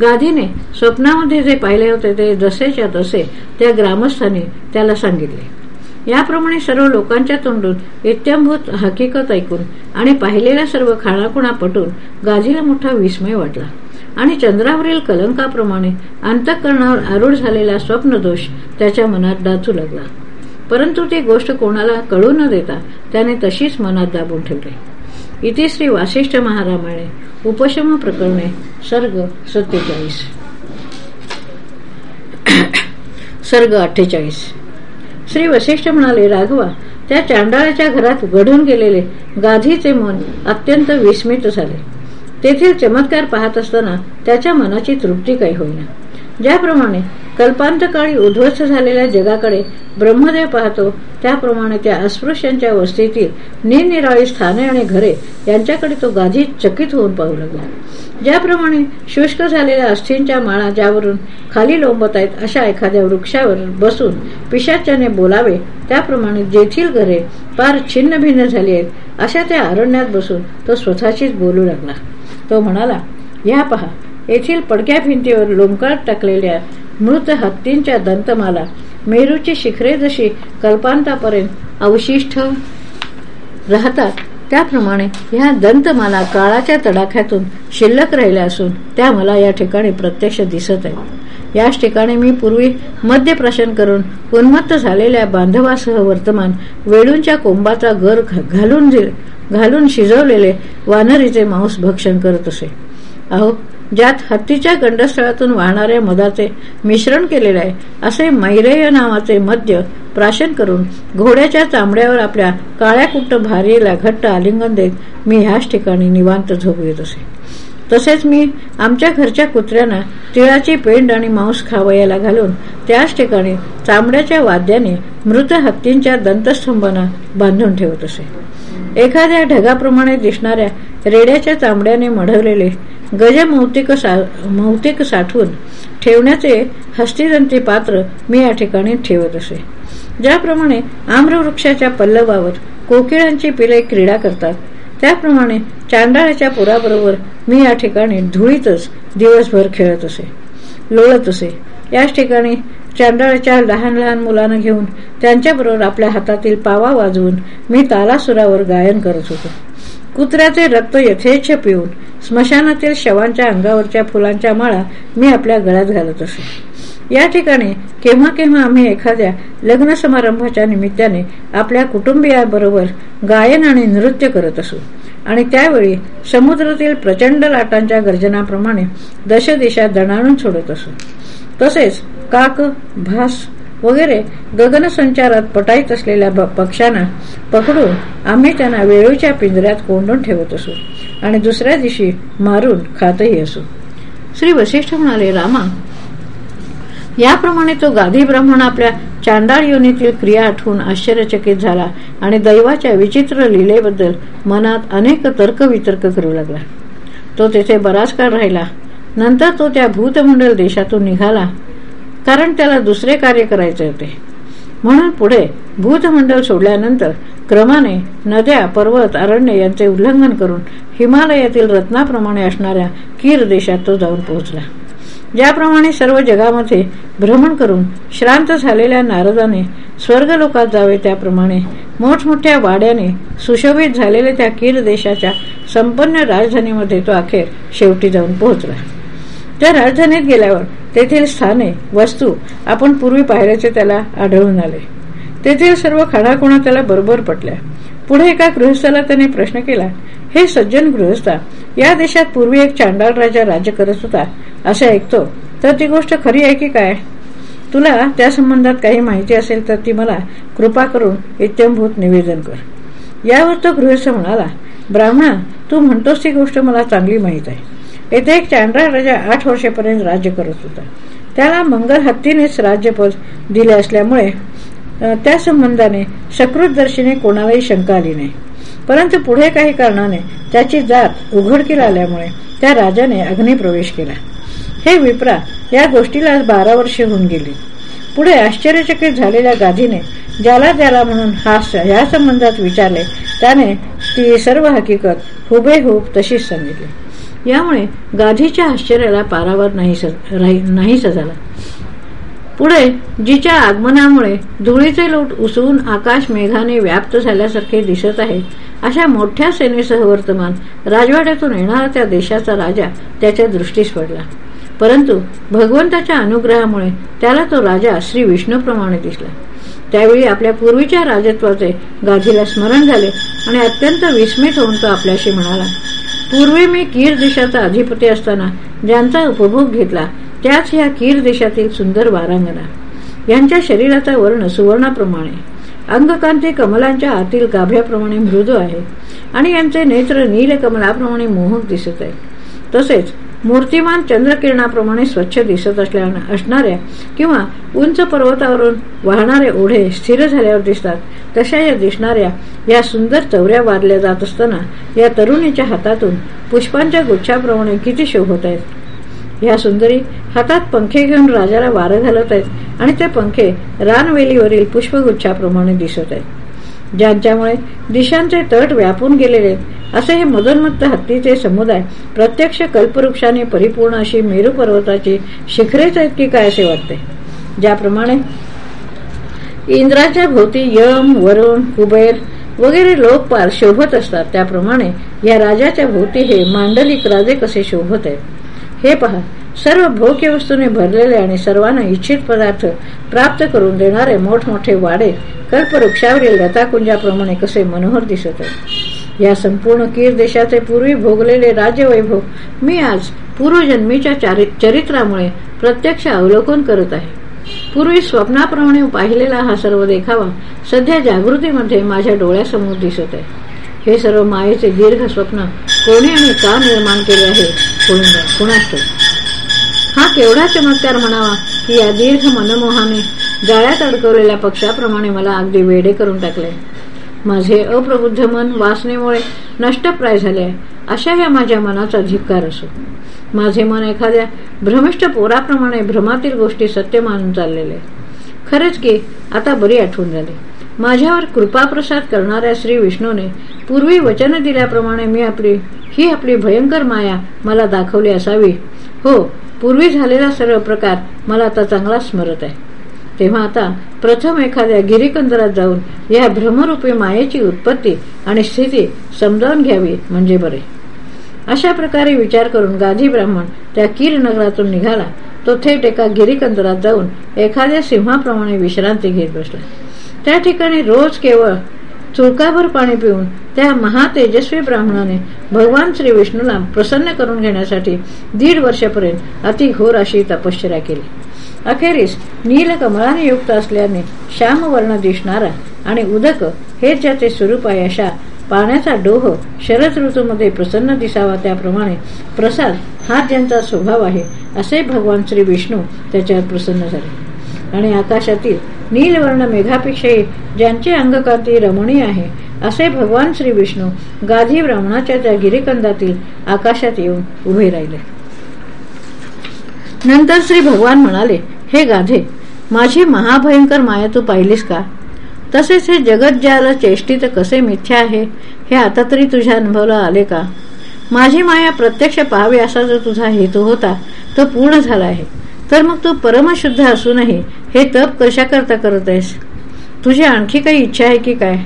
गाधीने स्वप्नामध्ये जे पाहिले होते ते जसेच्या तसे त्या ग्रामस्थांनी त्याला सांगितले. याप्रमाणे सर्व लोकांच्या तोंडून इत्यंभूत हकीकत ऐकून आणि पाहिलेल्या सर्व खाणाखुणा पटून गाजीला मोठा विस्मय वाटला. आणि चंद्रावरील कलंकाप्रमाणे अंतःकरणावर आरूढ झालेला स्वप्नदोष त्याच्या मनात दाचू लागला. परंतु ती गोष्ट कोणाला कळू न देता त्याने तशीच मनात दाबून ठेवली. इति श्री वासिष्ठ महारामाणे उपशम प्रकरणे सर्ग सत्तेचाळीस. सर्ग अठ्ठेचाळीस. श्री वशिष्ठ म्हणाले राघवा त्या चांडाळाच्या घरात घडून गेलेले गाधीचे मन अत्यंत विस्मित झाले. तेथील चमत्कार पाहत असताना त्याच्या मनाची तृप्ती काही होईना. ज्याप्रमाणे कल्पांतकाळी उद्ध्वस्त झालेल्या जगाकडे ब्रह्मदेव पाहतो. त्याप्रमाणे त्या अस्पृश्यांच्या वस्तीतील निरनिराळी स्थाने आणि घरे यांच्याकडे तो गाधी चकित होऊन पाहू लागला. ज्याप्रमाणे शुष्क झालेल्या अस्थींच्या माळा ज्यावरून खाली लोंबत आहेत अशा एखाद्या वृक्षावर बसून पिशाच्याने बोलावे. त्याप्रमाणे जेथील घरे पार छिन्न भिन्न झाली आहेत अशा त्या अरण्यात बसून तो स्वतःशीच बोलू लागला. तो म्हणाला या पहा येथील पडक्या भिंतीवर लोंकाळ टाकलेल्या मृत हत्तींच्या दंतमाला मेरूची शिखरे जशी कल्पांतापर्यंत अवशिष्ट राहतात त्याप्रमाणे ह्या दंतमाला काळाच्या तडाख्यातून शिल्लक राहिल्या असून त्या मला या ठिकाणी प्रत्यक्ष दिसत आहेत. याच ठिकाणी मी पूर्वी मद्यप्राशन करून उन्मत्त झालेल्या बांधवासह वर्तमान वेळूंच्या कोंबाचा गर घालून घालून शिजवलेले वानरीचे मांस भक्षण करत असे. अहो ज्यात हत्तीच्या गंडस्थळातून वाहणाऱ्या मधाचे मिश्रण केलेले आहे असे मैरेय नावाचे मद्य प्राशन करून घोड्याच्या चांबड्यावर आपल्या काळ्या कुट्ट भारीला घट्ट आलिंगन देत मी ह्याच ठिकाणी निवांत झोप येत असे. तसेच मी आमच्या घरच्या कुत्र्यांना तिळाची पेंड आणि मांस खावयाला घालून त्याच ठिकाणी चांबड्याच्या वाद्याने मृत हत्तींच्या दंतस्तंभांना बांधून ठेवत असे. एखाद्या ढगाप्रमाणे दिसणाऱ्या रेड्याच्या चांबड्याने मढवलेले गजमौतिक सा मौतिक साठवून ठेवण्याचे हस्तिदंती पात्र मी या ठिकाणी ठेवत असे. ज्याप्रमाणे आम्रवृक्षाच्या पल्लवावर कोकिळांची पिले क्रीडा करतात त्याप्रमाणे चांडाळ्याच्या पुराबरोबर मी या ठिकाणी धुळीतच दिवसभर खेळत असे लोळत असे. याच ठिकाणी चांडाळच्या लहान लहान मुलांना घेऊन त्यांच्याबरोबर आपल्या हातातील पावा वाजवून मी तालासुरावर गायन करत होतो. कुत्र्याचे रक्त यथेच्छ पिऊन स्मशानातील शवांच्या अंगावरच्या फुलांच्या माळा मी आपल्या गळ्यात घालत असे. या ठिकाणी केव्हा केव्हा आम्ही एखाद्या लग्न समारंभाच्या निमित्ताने आपल्या कुटुंबियाबरोबर गायन आणि नृत्य करत असू आणि त्यावेळी समुद्रातील प्रचंड लाटांच्या गर्जनाप्रमाणे दशदिशा दणाणून सोडत असू. तसेच काक भास वगैरे गगनसंचारात पटाईत असलेल्या पक्ष्यांना पकडून आम्ही त्यांना वेळूच्या पिंजऱ्यात कोंडून ठेवत असू आणि दुसऱ्या दिवशी मारून खातही असू. श्री वशिष्ठ म्हणाले रामा याप्रमाणे तो गाधी ब्राह्मण आपल्या चांडाळ योनीतील क्रिया आठवून आश्चर्यचकित झाला आणि दैवाच्या विचित्र लिलेबद्दल मनात अनेक तर्कवितर्क करू लागला. तो तेथे बराच काळ राहिला. नंतर तो त्या भूतमंडल देशातून निघाला कारण त्याला दुसरे कार्य करायचे होते. म्हणून पुढे भूतमंडल सोडल्यानंतर क्रमाने नद्या पर्वत अरण्य यांचे उल्लंघन करून हिमालयातील रत्नाप्रमाणे असणाऱ्या कीर देशात तो जाऊन पोहोचला. ज्याप्रमाणे सर्व जगामध्ये भ्रमण करून श्रांत झालेल्या नारदाने स्वर्गलोकात जावे त्याप्रमाणे मोठमोठ्या वाड्याने सुशोभित झालेल्या त्या कीर देशाच्या संपन्न राजधानीमध्ये तो अखेर शेवटी जाऊन पोहोचला. त्या राजधानीत गेल्यावर तेथील स्थाने वस्तू आपण पूर्वी पाहिल्याचे त्याला आढळून आले. तेथील सर्व खाणाखुणा त्याला बरोबर पटल्या. पुढे एका गृहस्थाला त्याने प्रश्न केला हे सज्जन गृहस्था या देशात पूर्वी एक चांडाळ राजा राज्य करत होता असे ऐकतो. तर ती गोष्ट खरी आहे की काय? तुला त्या संबंधात काही माहिती असेल तर ती मला कृपा करून इत्यंभूत निवेदन कर. यावर तो गृहस्थ म्हणाला ब्राह्मणा तू म्हणतोस ती गोष्ट मला चांगली माहीत आहे. येथे एक चांद्रा राजा आठ वर्षेपर्यंत राज्य करत होता. त्याला मंगल हत्तीनेच राज्यपद दिले असल्यामुळे त्या संबंधाने सकृतदर्शीने कोणालाही शंका आली नाही. परंतु पुढे काही कारणाने त्याची जात उघडकीला आल्यामुळे त्या राजाने अग्निप्रवेश केला. हे विप्रा या गोष्टीला बारा वर्षे होऊन गेली. पुढे आश्चर्यचकित झालेल्या गाधीने ज्याला ज्याला म्हणून हा या संबंधात विचारले त्याने ती सर्व हकीकत हुबेहूब तशीच सांगितली. यामुळे गाधीच्या आश्चर्याला पारावर नाही झाला पुढे जिच्या आगमनामुळे धुळीचे लोट उसळून आकाश मेघाने व्याप्त झाल्यासारखे दिसत आहे अशा मोठ्या सेनेसह वर्तमान राजवाड्यातून येणारा त्या देशाचा राजा त्याच्या दृष्टीस पडला. परंतु भगवंताच्या अनुग्रहामुळे त्याला तो राजा श्री विष्णूप्रमाणे दिसला. त्यावेळी आपल्या पूर्वीच्या राजत्वाचे गाधीला स्मरण झाले आणि अत्यंत विस्मित होऊन तो आपल्याशी म्हणाला पूर्वी मी कीर देशाचा अधिपती असताना ज्यांचा उपभोग घेतला त्याच ह्या कीर देशातील सुंदर वारांगना यांच्या शरीराचा वर्ण सुवर्णाप्रमाणे अंगकांती कमलांच्या आतील गाभ्याप्रमाणे मृदू आहे आणि यांचे नेत्र नील कमलाप्रमाणे मोहक दिसत आहे. तसेच मूर्तिमान चंद्रकिरणाप्रमाणे स्वच्छ दिसत असणाऱ्या किंवा उंच पर्वतावरून वाहणारे ओढे स्थिर झाल्यावर दिसतात तशा या दिसणाऱ्या या सुंदर चौऱ्या वारल्या जात असताना या तरुणीच्या हातातून पुष्पांच्या गुच्छाप्रमाणे किती शोभत आहेत. या सुंदरी हातात पंखे घेऊन राजाला वारं घालत आहेत आणि ते पंखे रानवेलीवरील पुष्पगुच्छाप्रमाणे दिसत आहेत. ज्यांच्यामुळे दिशांचे तट व्यापून गेलेले असे हे मदनमत्त हत्तीचे समुदाय प्रत्यक्ष कल्पवृक्षाने परिपूर्ण अशी मेरू पर्वताची शिखरेच आहेत की काय असे वाटते. ज्याप्रमाणे इंद्राच्या भोवती यम वरुण कुबेर वगैरे लोक पार शोभत असतात. त्याप्रमाणे या राजाच्या भोवती हे मांडलिक राजे कसे शोभत आहेत? हे पहा. सर्व भोग्य वस्तूने भरलेले आणि सर्वांना इच्छित पदार्थ प्राप्त करून देणारे मोठमोठे वाडे कल्पवृक्षावरील लताकुंजाप्रमाणे कसे मनोहर दिसत आहेत. या संपूर्ण कीर देशाचे पूर्वी भोगलेले राज्यवैभव मी आज पूर्वजन्मीच्या चरित्रामुळे प्रत्यक्ष अवलोकन करत आहे. पूर्वी स्वप्नाप्रमाणे पाहिलेला हा सर्व देखावा सध्या जागृतीमध्ये माझ्या डोळ्यासमोर दिसत आहे. हे सर्व मायेचे दीर्घ स्वप्न कोणी आणि का निर्माण केले आहे कुणाष्ट हा केवढा चमत्कार म्हणावा की या दीर्घ मनमोहाने जाळ्यात अडकवलेल्या पक्षाप्रमाणे मला अगदी वेडे करून टाकले. माझे अप्रबुद्ध मन वासनेमुळे नष्टप्राय झाले आहे. अशा या माझ्या मनाचा धिक्कार असो. माझे मन एखाद्या भ्रमिष्ट पोराप्रमाणे भ्रमातील गोष्टी सत्य मानून चाललेले खरंच की आता बरी आठवण झाली. माझ्यावर कृपाप्रसाद करणाऱ्या श्री विष्णूने पूर्वी वचन दिल्याप्रमाणे मी आपली ही आपली भयंकर माया मला दाखवली असावी. हो पूर्वी झालेला सर्व प्रकार मला आता चांगला स्मरत आहे. तेव्हा आता प्रथम एखाद्या गिरीकंदरात जाऊन या भ्रमरूपी मायेची उत्पत्ती आणि स्थिती समजावून घ्यावी म्हणजे बरे. अशा प्रकारे विचार करून गाधी ब्राह्मण त्या कीर नगरातून निघाला. तो थेट एका गिरीकंदरात जाऊन एखाद्या सिंहाप्रमाणे विश्रांती घेत बसला. त्या ठिकाणी रोज केवळ चुळकाभर पाणी पिऊन त्या महातेजस्वी ब्राह्मणाने भगवान श्री विष्णूला प्रसन्न करून घेण्यासाठी दीड वर्षापर्यंत अतिघोर अशी तपश्चर्या केली. अखेरीस नीलकमळाने युक्त असल्याने श्यामवर्ण दिसणारा आणि उदक हे ज्याचे स्वरूप आहे अशा पाण्याचा डोह शरद ऋतूमध्ये प्रसन्न दिसावा त्याप्रमाणे प्रसाद हा ज्यांचा स्वभाव आहे असे भगवान श्री विष्णू त्याच्यावर प्रसन्न झाले. आणि आकाशातील नीलवर्ण मेघापेक्षाही ज्यांचे अंगकांती रमणीय आहे असे भगवान श्री विष्णू गाधी ब्राह्मणाच्या त्या गिरीकंदातील आकाशात येऊन उभे राहिले. नंतर श्री भगवान म्हणाले हे गाधे माझी महाभयंकर माया तू पाहिलीस का? तसेच हे जगत ज्याला चेष्टित कसे मिथ्या आहे हे आता तरी तुझ्या अनुभवला आले का? माझी माया प्रत्यक्ष पाहावी असा जो तुझा हेतू होता तो पूर्ण झाला आहे. तर मग तू परमशुद्ध असूनही हे तप कशाकरता करत आहेस? तुझी आणखी काही इच्छा आहे की काय?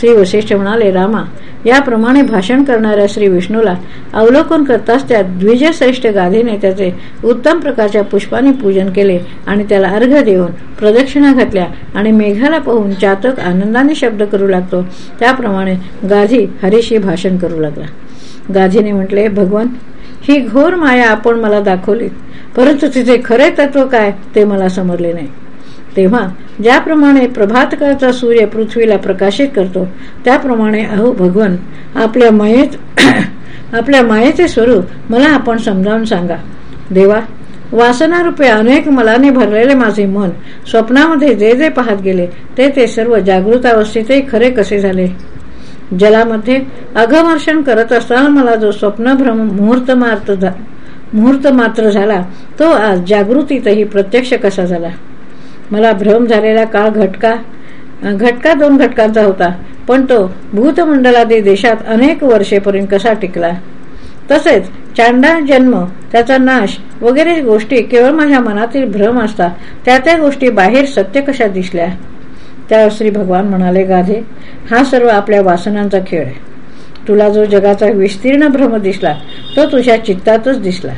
श्री वशिष्ठ म्हणाले रामा याप्रमाणे भाषण करणाऱ्या श्री विष्णूला अवलोकन करताच त्या द्विजश्रेष्ठ गाधीने त्याचे उत्तम प्रकारच्या पुष्पाने पूजन केले आणि त्याला अर्घ देऊन प्रदक्षिणा घातल्या आणि मेघाला पाहून चातक आनंदाने शब्द करू लागतो. त्याप्रमाणे गाधी हरीशी भाषण करू लागला. गाधीने म्हटले भगवान ही घोर माया आपण मला दाखवली परंतु तिचे खरे तत्व काय ते मला समजले नाही. तेव्हा ज्याप्रमाणे प्रभातकाळचा सूर्य पृथ्वीला प्रकाशित करतो त्याप्रमाणे अहो भगवान आपल्या मायेत (clears throat) आपल्या मायेचे स्वरूप मला आपण समजावून सांगा. देवा वासनारूपे अनेक मलाने भरलेले माझे मन स्वप्नामध्ये जे जे पाहत गेले ते ते सर्व जागृतावस्थेतही खरे कसे झाले? जलामध्ये अघमर्षण करत असताना मला जो स्वप्न भ्रम मुहूर्त मात्र मुहूर्त मात्र झाला तो आज जागृतीतही प्रत्यक्ष कसा झाला? मला भ्रम झालेला काळ घटका घटका दोन घटकांचा होता. पण तो भूतमंडलादी देशात अनेक वर्षेपर्यंत कसा टिकला? तसेच चांडा जन्म त्याचा नाश वगैरे गोष्टी केवळ माझ्या मनातील भ्रम असता त्या त्या गोष्टी बाहेर सत्य कशा दिसल्या? त्या श्री भगवान म्हणाले गाधे हा सर्व आपल्या वासनांचा खेळ आहे. तुला जो जगाचा विस्तीर्ण भ्रम दिसला तो तुझ्या चित्तातच दिसला.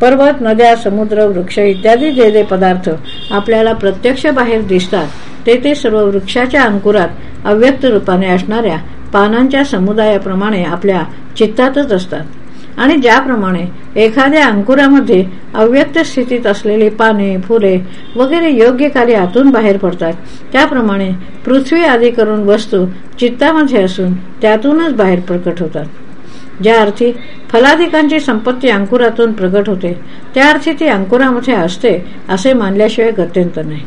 पर्वत नद्या समुद्र वृक्ष इत्यादी जे जे पदार्थ आपल्याला प्रत्यक्ष बाहेर दिसतात ते ते सर्व वृक्षाच्या अंकुरात अव्यक्त रूपाने असणाऱ्या पानांच्या समुदायाप्रमाणे आपल्या चित्तातच असतात. आणि ज्याप्रमाणे एखाद्या अंकुरामध्ये अव्यक्त स्थितीत असलेली पाने फुले वगैरे योग्य कार्य आतून बाहेर पडतात त्याप्रमाणे पृथ्वी आदी करून वस्तू चित्तामध्ये असून त्यातूनच बाहेर प्रकट होतात. ज्या अर्थी फलाधिकांची संपत्ती अंकुरातून प्रगट होते त्या अर्थी ती अंकुरामध्ये असते असे मानल्याशिवाय गत्यंत नाही.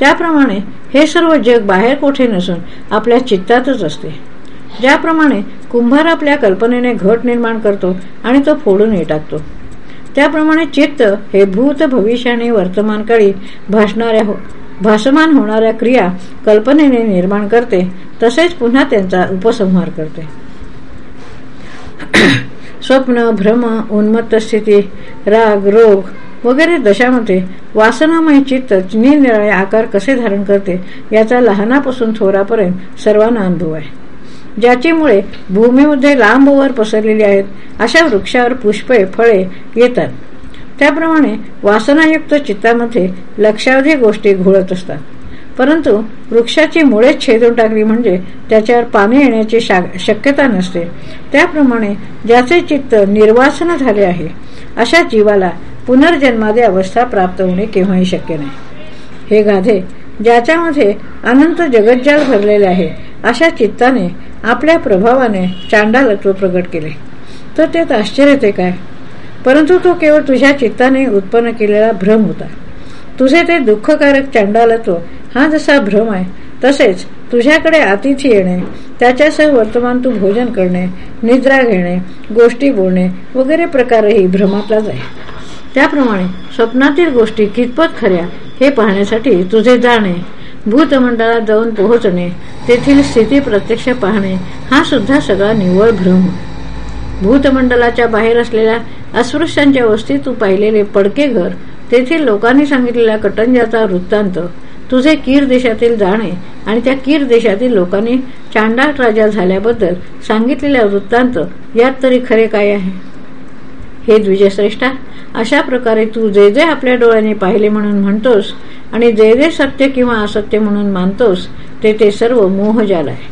त्याप्रमाणे हे सर्व जग बाहेर कोठे नसून आपल्या चित्तातच असते. ज्याप्रमाणे कुंभार आपल्या कल्पनेने घट निर्माण करतो आणि तो फोडून टाकतो त्याप्रमाणे चित्त हे भूत भविष्य आणि वर्तमान काळी भासणाऱ्या हो भासमान होणाऱ्या क्रिया कल्पनेने निर्माण करते तसेच पुन्हा त्यांचा उपसंहार करते. स्वप्न भ्रम उन्मत्त स्थिती राग रोग वगैरे दशामध्ये वासनामय चित्त निरनिराळे आकार कसे धारण करते याचा लहानापासून थोरापर्यंत सर्वांना अनुभव आहे. ज्याच्यामुळे भूमीमध्ये लांबवर पसरलेली आहेत अशा वृक्षावर पुष्पे फळे येतात. त्याप्रमाणे वासनायुक्त चित्तामध्ये लक्षावधी गोष्टी घोळत असतात. परंतु वृक्षाची मुळेच छेदून टाकली म्हणजे त्याच्यावर पाणी येण्याची शक्यता नसते. त्याप्रमाणे ज्याचे चित्त निर्वासन झाले आहे अशा जीवाला पुनर्जन्मादी अवस्था प्राप्त होणे केव्हाही शक्य नाही. हे गाधे ज्याच्यामध्ये अनंत जगज्जाल भरलेले आहे अशा चित्ताने आपल्या प्रभावाने चांडालत्व प्रगट केले. तर त्यात आश्चर्य ते काय? परंतु तो केवळ तुझ्या चित्ताने उत्पन्न केलेला भ्रम होता. तुझे ते दुःखकारक चांडालत्व हा जसा भ्रम आहे तसेच तुझ्याकडे अतिथी येणे त्याच्यासह वर्तमान तू भोजन करणे निद्रा घेणे गोष्टी बोलणे वगैरे प्रकारही भ्रमातलाच आहे. त्याप्रमाणे स्वप्नातील गोष्टी कितपत खऱ्या हे पाहण्यासाठी तुझे जाणे भूतमंडळात जाऊन पोहोचणे तेथील स्थिती प्रत्यक्ष पाहणे हा सुद्धा सगळा निव्वळ भ्रम. भूतमंडलाच्या बाहेर असलेल्या अस्पृश्यांच्या वस्तीत तू पाहिलेले पडके घर तेथील लोकांनी सांगितलेल्या कटंजाचा वृत्तांत तुझे कीर देशातील जाणे आणि त्या कीर देशातील लोकांनी चांडाळ राजा झाल्याबद्दल सांगितलेला वृत्तांत यात तरी खरे काय आहे? हे द्विजश्रेष्ठा अशा प्रकारे तू जे जे आपल्या डोळ्याने पाहिले म्हणून म्हणतोस आणि जे जे सत्य किंवा असत्य म्हणून मानतोस ते ते सर्व मोहजाल आहे.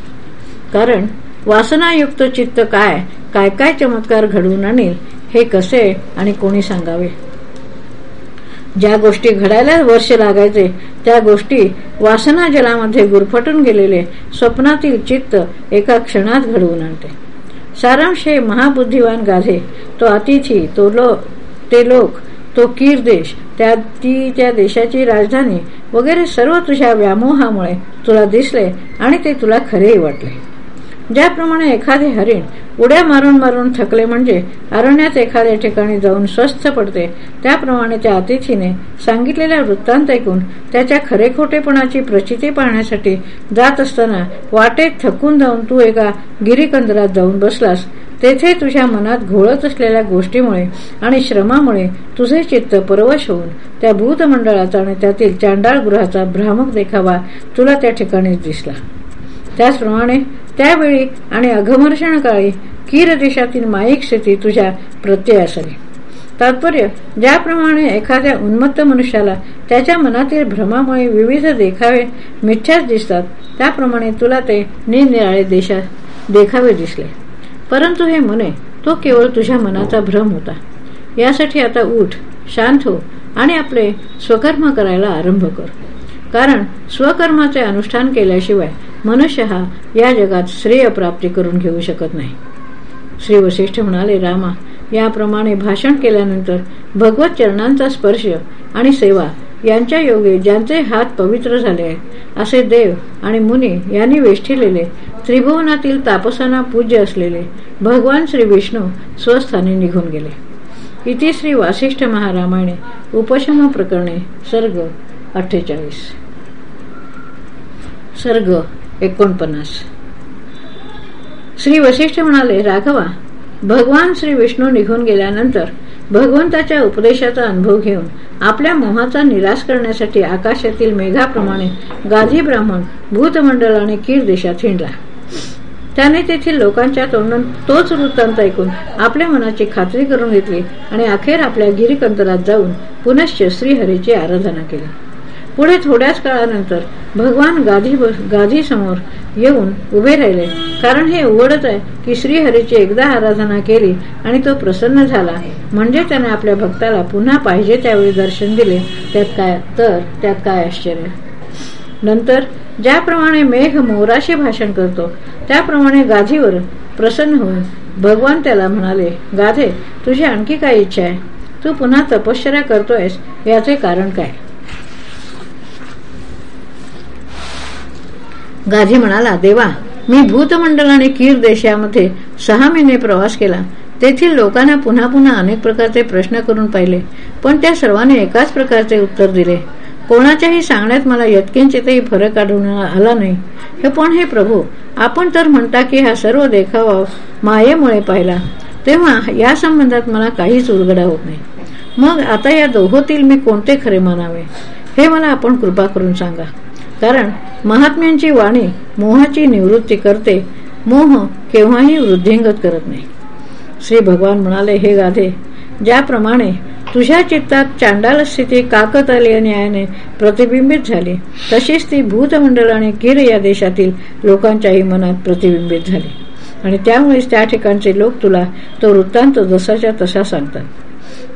कारण वासनायुक्त चित्त काय काय काय चमत्कार घडवून आणील हे कसे आणि कोणी सांगावे? ज्या गोष्टी घडायला वर्ष लागायचे त्या गोष्टी वासना जलामध्ये गुरफटून गेलेले स्वप्नातील चित्त एका क्षणात घडवून आणते. सारांश हे महाबुद्धिवान गाधे तो अतिथी तो लो ते लोक तो कीर देश त्या ती त्या देशाची राजधानी वगैरे सर्व तुझ्या व्यामोहामुळे तुला दिसले आणि ते तुला खरेही वाटले. ज्याप्रमाणे एखादे हरिण उड्या मारून मारून थकले म्हणजे अरण्यात एखाद्या ठिकाणी जाऊन स्वस्थ पडते त्याप्रमाणे त्या अतिथीने सांगितलेल्या वृत्तांत ऐकून त्याच्या खरेखोटेपणाची प्रचिती पाहण्यासाठी जात असताना वाटेत थकून जाऊन तू एका गिरीकंदरात जाऊन बसलास. तेथे तुझ्या मनात घोळत असलेल्या गोष्टीमुळे आणि श्रमामुळे तुझे चित्त परवश होऊन त्या भूतमंडळाचा आणि त्यातील चांडाळ गृहाचा भ्रामक देखावा तुला त्या ठिकाणी दिसला. त्याचप्रमाणे त्यावेळी आणि अघमर्षण काळी कीर देशातील माईक स्थिती तुझ्या प्रत्यय असावी. तात्पर्य ज्याप्रमाणे एखाद्या उन्मत्त मनुष्याला त्याच्या मनातील भ्रमामुळे विविध देखावे मिथ्याच दिसतात त्याप्रमाणे तुला ते निरनिराळे देशात देखावे दिसले. परंतु हे मने तो केवळ तुझ्या मनाचा भ्रम होता. यासाठी आता उठ शांत हो आणि आपले स्वकर्म करायला आरंभ कर. कारण स्वकर्माचे अनुष्ठान केल्याशिवाय मनुष्य हा या जगात श्रेय प्राप्ती करून घेऊ शकत नाही. श्री वशिष्ठ म्हणाले रामा याप्रमाणे भाषण केल्यानंतर भगवत चरणांचा स्पर्श आणि सेवा यांच्या योगे ज्यांचे हात पवित्र झाले आहेत असे देव आणि मुनी यांनी वेष्टिलेले त्रिभुवनातील तापसांना पूज्य असलेले भगवान श्री विष्णू स्वस्थानी निघून गेले. इथे श्री वासिष्ठ महारामाने उपशम प्रकरणे सर्ग अठ्ठेचाळीस. सर्ग एकोणपन्नास. श्री वशिष्ठ म्हणाले राघवा भगवान श्री विष्णू निघून गेल्यानंतर भगवंताच्या उपदेशाचा अनुभव घेऊन आपल्या मोहाचा निराश करण्यासाठी आकाशातील मेघाप्रमाणे गाधी ब्राह्मण भूतमंडळ कीर देशात हिंडला. त्याने तेथील लोकांच्या तोंडून तोच वृत्तांत ऐकून आपल्या मनाची खात्री करून घेतली आणि अखेर आपल्या गिरिकंतरात जाऊन पुनश्च श्रीहरीची आराधना केली. पुढे थोड्याच काळानंतर भगवान गादी गादी समोर येऊन उभे राहिले. कारण हे उघडत आहे की श्रीहरीची एकदा आराधना केली आणि तो प्रसन्न झाला. म्हणजे त्याने आपल्या भक्ताला पुन्हा पाहिजे त्यावेळी दर्शन दिले. त्यात काय तर त्यात काय आश्चर्य? नंतर ज्याप्रमाणे मेघ मोराशी भाषण करतो त्याप्रमाणे गाधीवर प्रसन्न होऊन भगवान त्याला म्हणाले गाधे तुझी आणखी काय इच्छा आहे? तू पुन्हा तपश्चर्या करतोयस याचे कारण काय? गाधी म्हणाला देवा मी भूतमंडळाने कीर देशामध्ये सहा महिने प्रवास केला. तेथील लोकांना पुन्हा पुन्हा अनेक प्रकारचे प्रश्न करून पाहिले पण त्या सर्वांनी एकाच प्रकारचे उत्तर दिले. कोणाच्याही सांगण्यात मला यत्किंचितही फरक आढळून आला नाही. हे पण हे प्रभू आपण तर म्हणता की हा सर्व देखावा मायेमुळे पाहिला. तेव्हा या संबंधात मला काहीच उलगडा होत नाही. मग आता या दोहोतील मी कोणते खरे मानावे? हे मला आपण कृपा करून सांगा. कारण महात्म्यांची वाणी मोहाची निवृत्ती करते मोह केव्हाही वृद्धिंगत करत नाही. श्री भगवान म्हणाले हे गाधे ज्याप्रमाणे तुझ्या चित्तात चांडाल स्थिती काकतालीय न्यायाने प्रतिबिंबित झाली तशीच ती भूतमंडळ आणि किर या देशातील लोकांच्याही मनात प्रतिबिंबित झाली. आणि त्यामुळेच त्या ठिकाणचे लोक तुला तो वृत्तांत जसाच्या तसा सांगतात.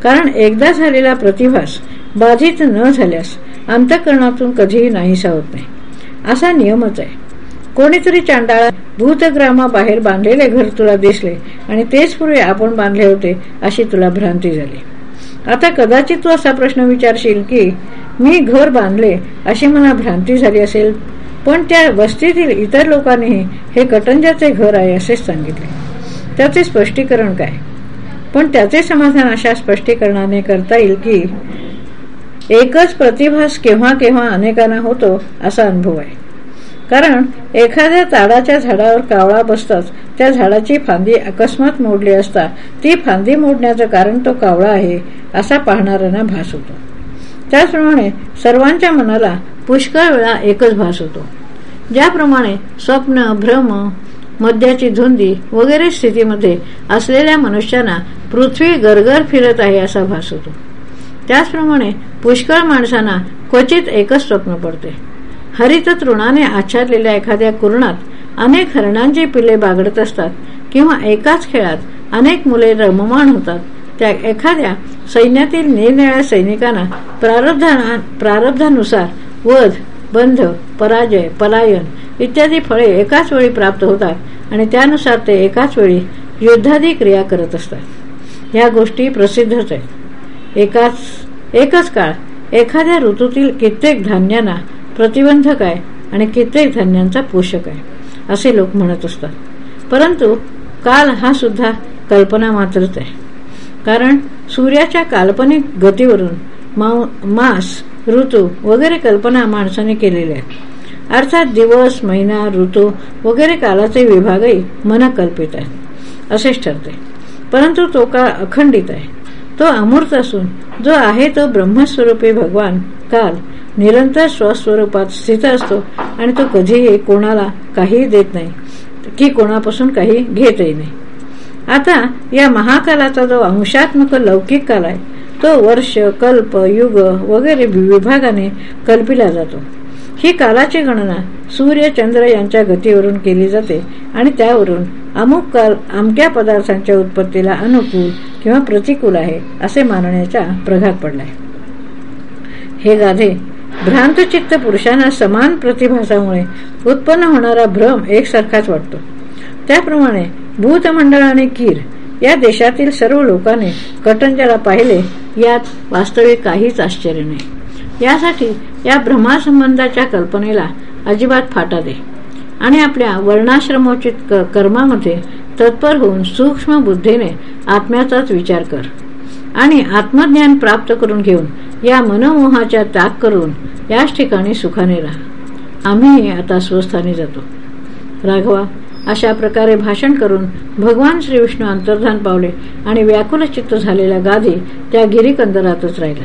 कारण एकदा झालेला प्रतिभास बाधित न झाल्यास अंतकरणातून कधीही नाहीसा होत नाही. असा नियमच आहे. कोणीतरी चांडाळा भूतग्रामाबाहेर बांधलेले घर तुला दिसले आणि तेच पूर्वी आपण बांधले होते अशी तुला भ्रांती झाली. आता कदाचित तू असा प्रश्न विचारशील की मी घर बांधले अशी मला भ्रांती झाली असेल पण त्या वस्तीतील इतर लोकांनीही हे कटंजाचे घर आहे असेच सांगितले. त्याचे स्पष्टीकरण काय? पण त्याचे समाधान अशा स्पष्टीकरणाने करता येईल की एकच प्रतिभास केव्हा केव्हा अनेकांना होतो असा अनुभव आहे. कारण एखाद्या ताडाच्या झाडावर कावळा बसताच त्या झाडाची फांदी अकस्मात मोडली असता ती फांदी मोडण्याचं कारण तो कावळा आहे असा पाहणाऱ्यांना भास होतो. त्याचप्रमाणे सर्वांच्या मनाला पुष्कळ वेळा एकच भास होतो. ज्याप्रमाणे स्वप्न भ्रम मद्याची धुंदी वगैरे स्थितीमध्ये असलेल्या मनुष्यांना पृथ्वी गरगर फिरत आहे असा भास होतो. त्याचप्रमाणे पुष्कळ माणसांना क्वचित एकच स्वप्न पडते. हरित तृणाने आच्छादलेल्या एखाद्या कुरणात अनेक हरणांची पिले बागडत असतात किंवा एकाच खेळात अनेक मुले रममाण होतात. त्या एखाद्या सैन्यातील निरनिळ्या सैनिकांना प्रारब्धान प्रारब्धानुसार वध बंध पराजय पलायन इत्यादी फळे एकाच वेळी प्राप्त होतात आणि त्यानुसार ते एकाच वेळी युद्धादी क्रिया करत असतात. ह्या गोष्टी प्रसिद्धच आहेत. एकाच एकच काळ. एखाद्या ऋतूतील कित्येक धान्यांना प्रतिबंधक आहे आणि कित्येक धान्यांचा पोषक आहे असे लोक म्हणत असतात. परंतु काल हा सुद्धा कल्पना मात्रच आहे. कारण सूर्याच्या काल्पनिक गतीवरून मास ऋतू वगैरे कल्पना माणसाने केलेल्या आहेत. अर्थात दिवस महिना ऋतू वगैरे कालाचे विभागही मन कल्पित आहेत असेच ठरते. परंतु तो काळ अखंडित आहे. तो अमूर्त असून जो आहे तो ब्रह्मस्वरूपी भगवान. काल निरंतर स्वस्वरूपात स्थित असतो आणि तो कधीही कोणाला काही देत नाही की कोणापासून काही घेतही नाही. आता या महाकालाचा जो अंशात्मक लौकिक काल आहे तो वर्ष कल्प युग वगैरे विभागाने कल्पिला जातो. ही कालाची गणना सूर्य चंद्र यांच्या गतीवरून केली जाते आणि त्यावरून अमुक काल अमक्या पदार्थांच्या उत्पत्तीला अनुकूल किंवा प्रतिकूल आहे असे मानण्याचा प्रघात पडलाय. हे गाधे भ्रांतचित्त पुरुषांना समान प्रतिभासामुळे उत्पन्न होणारा भ्रम एकसारखाच वाटतो. त्याप्रमाणे भूतमंडळ आणि कीर या देशातील सर्व लोकांनी कटंजला पाहिले यात वास्तविक काहीच आश्चर्य नाही. यासाठी या भ्रमासंबंधाच्या कल्पनेला अजिबात फाटा दे. आणि आपल्या वर्णाश्रमोचित कर्मामध्ये तत्पर होऊन सूक्ष्म बुद्धीने आत्म्याचाच विचार कर. आणि आत्मज्ञान प्राप्त करून घेऊन या मनोमोहाच्या त्याग करून याच ठिकाणी सुखाने राहा. आम्ही आता स्वस्थानी जातो. राघवा अशा प्रकारे भाषण करून भगवान श्री विष्णू अंतर्धान पावले आणि व्याकुलचित्त झालेला झालेल्या गादी त्या गिरीकंदरातच राहिला.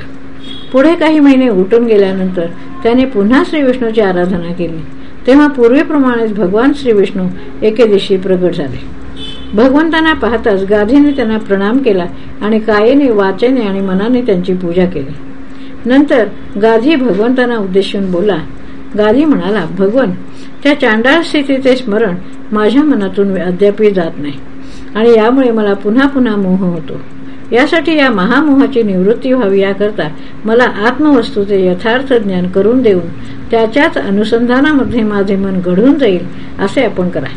पुढे काही महिने उठून गेल्यानंतर त्याने पुन्हा श्री विष्णूची आराधना केली. तेव्हा पूर्वीप्रमाणेच भगवान श्री विष्णू एके दिवशी प्रगट झाले. भगवंतांना पाहताच गाधीने त्यांना प्रणाम केला आणि कायेने वाचेने आणि मनाने त्यांची पूजा केली. नंतर गाधी भगवंतांना उद्देशून बोला. गाधी म्हणाला भगवन त्या चांडाळ स्थितीचे स्मरण माझ्या मनातून अद्यापही जात नाही आणि यामुळे मला पुन्हा पुन्हा मोह होतो. यासाठी या महामोहाची निवृत्ती व्हावी याकरता मला आत्मवस्तूचे यथार्थ ज्ञान करून देऊन त्याच्याच अनुसंधानामध्ये माझे मन घडून जाईल असे आपण करा.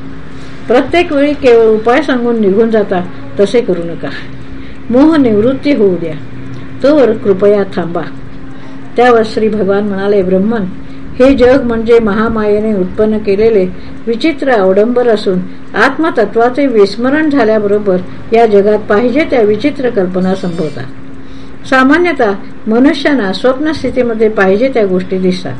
प्रत्येक वेळी केवळ उपाय सांगून निघून जाता तसे करू नका. मोह निवृत्ती होऊ द्या. तोवर कृपया थांबा. त्यावर श्री भगवान म्हणाले ब्रह्मन हे जग म्हणजे महामायेने उत्पन्न केलेले विचित्र अवडंबर असून आत्मतत्वाचे विस्मरण झाल्याबरोबर या जगात पाहिजे त्या विचित्र कल्पना संभवतात. सामान्यतः मनुष्यांना स्वप्नस्थितीमध्ये पाहिजे त्या गोष्टी दिसतात.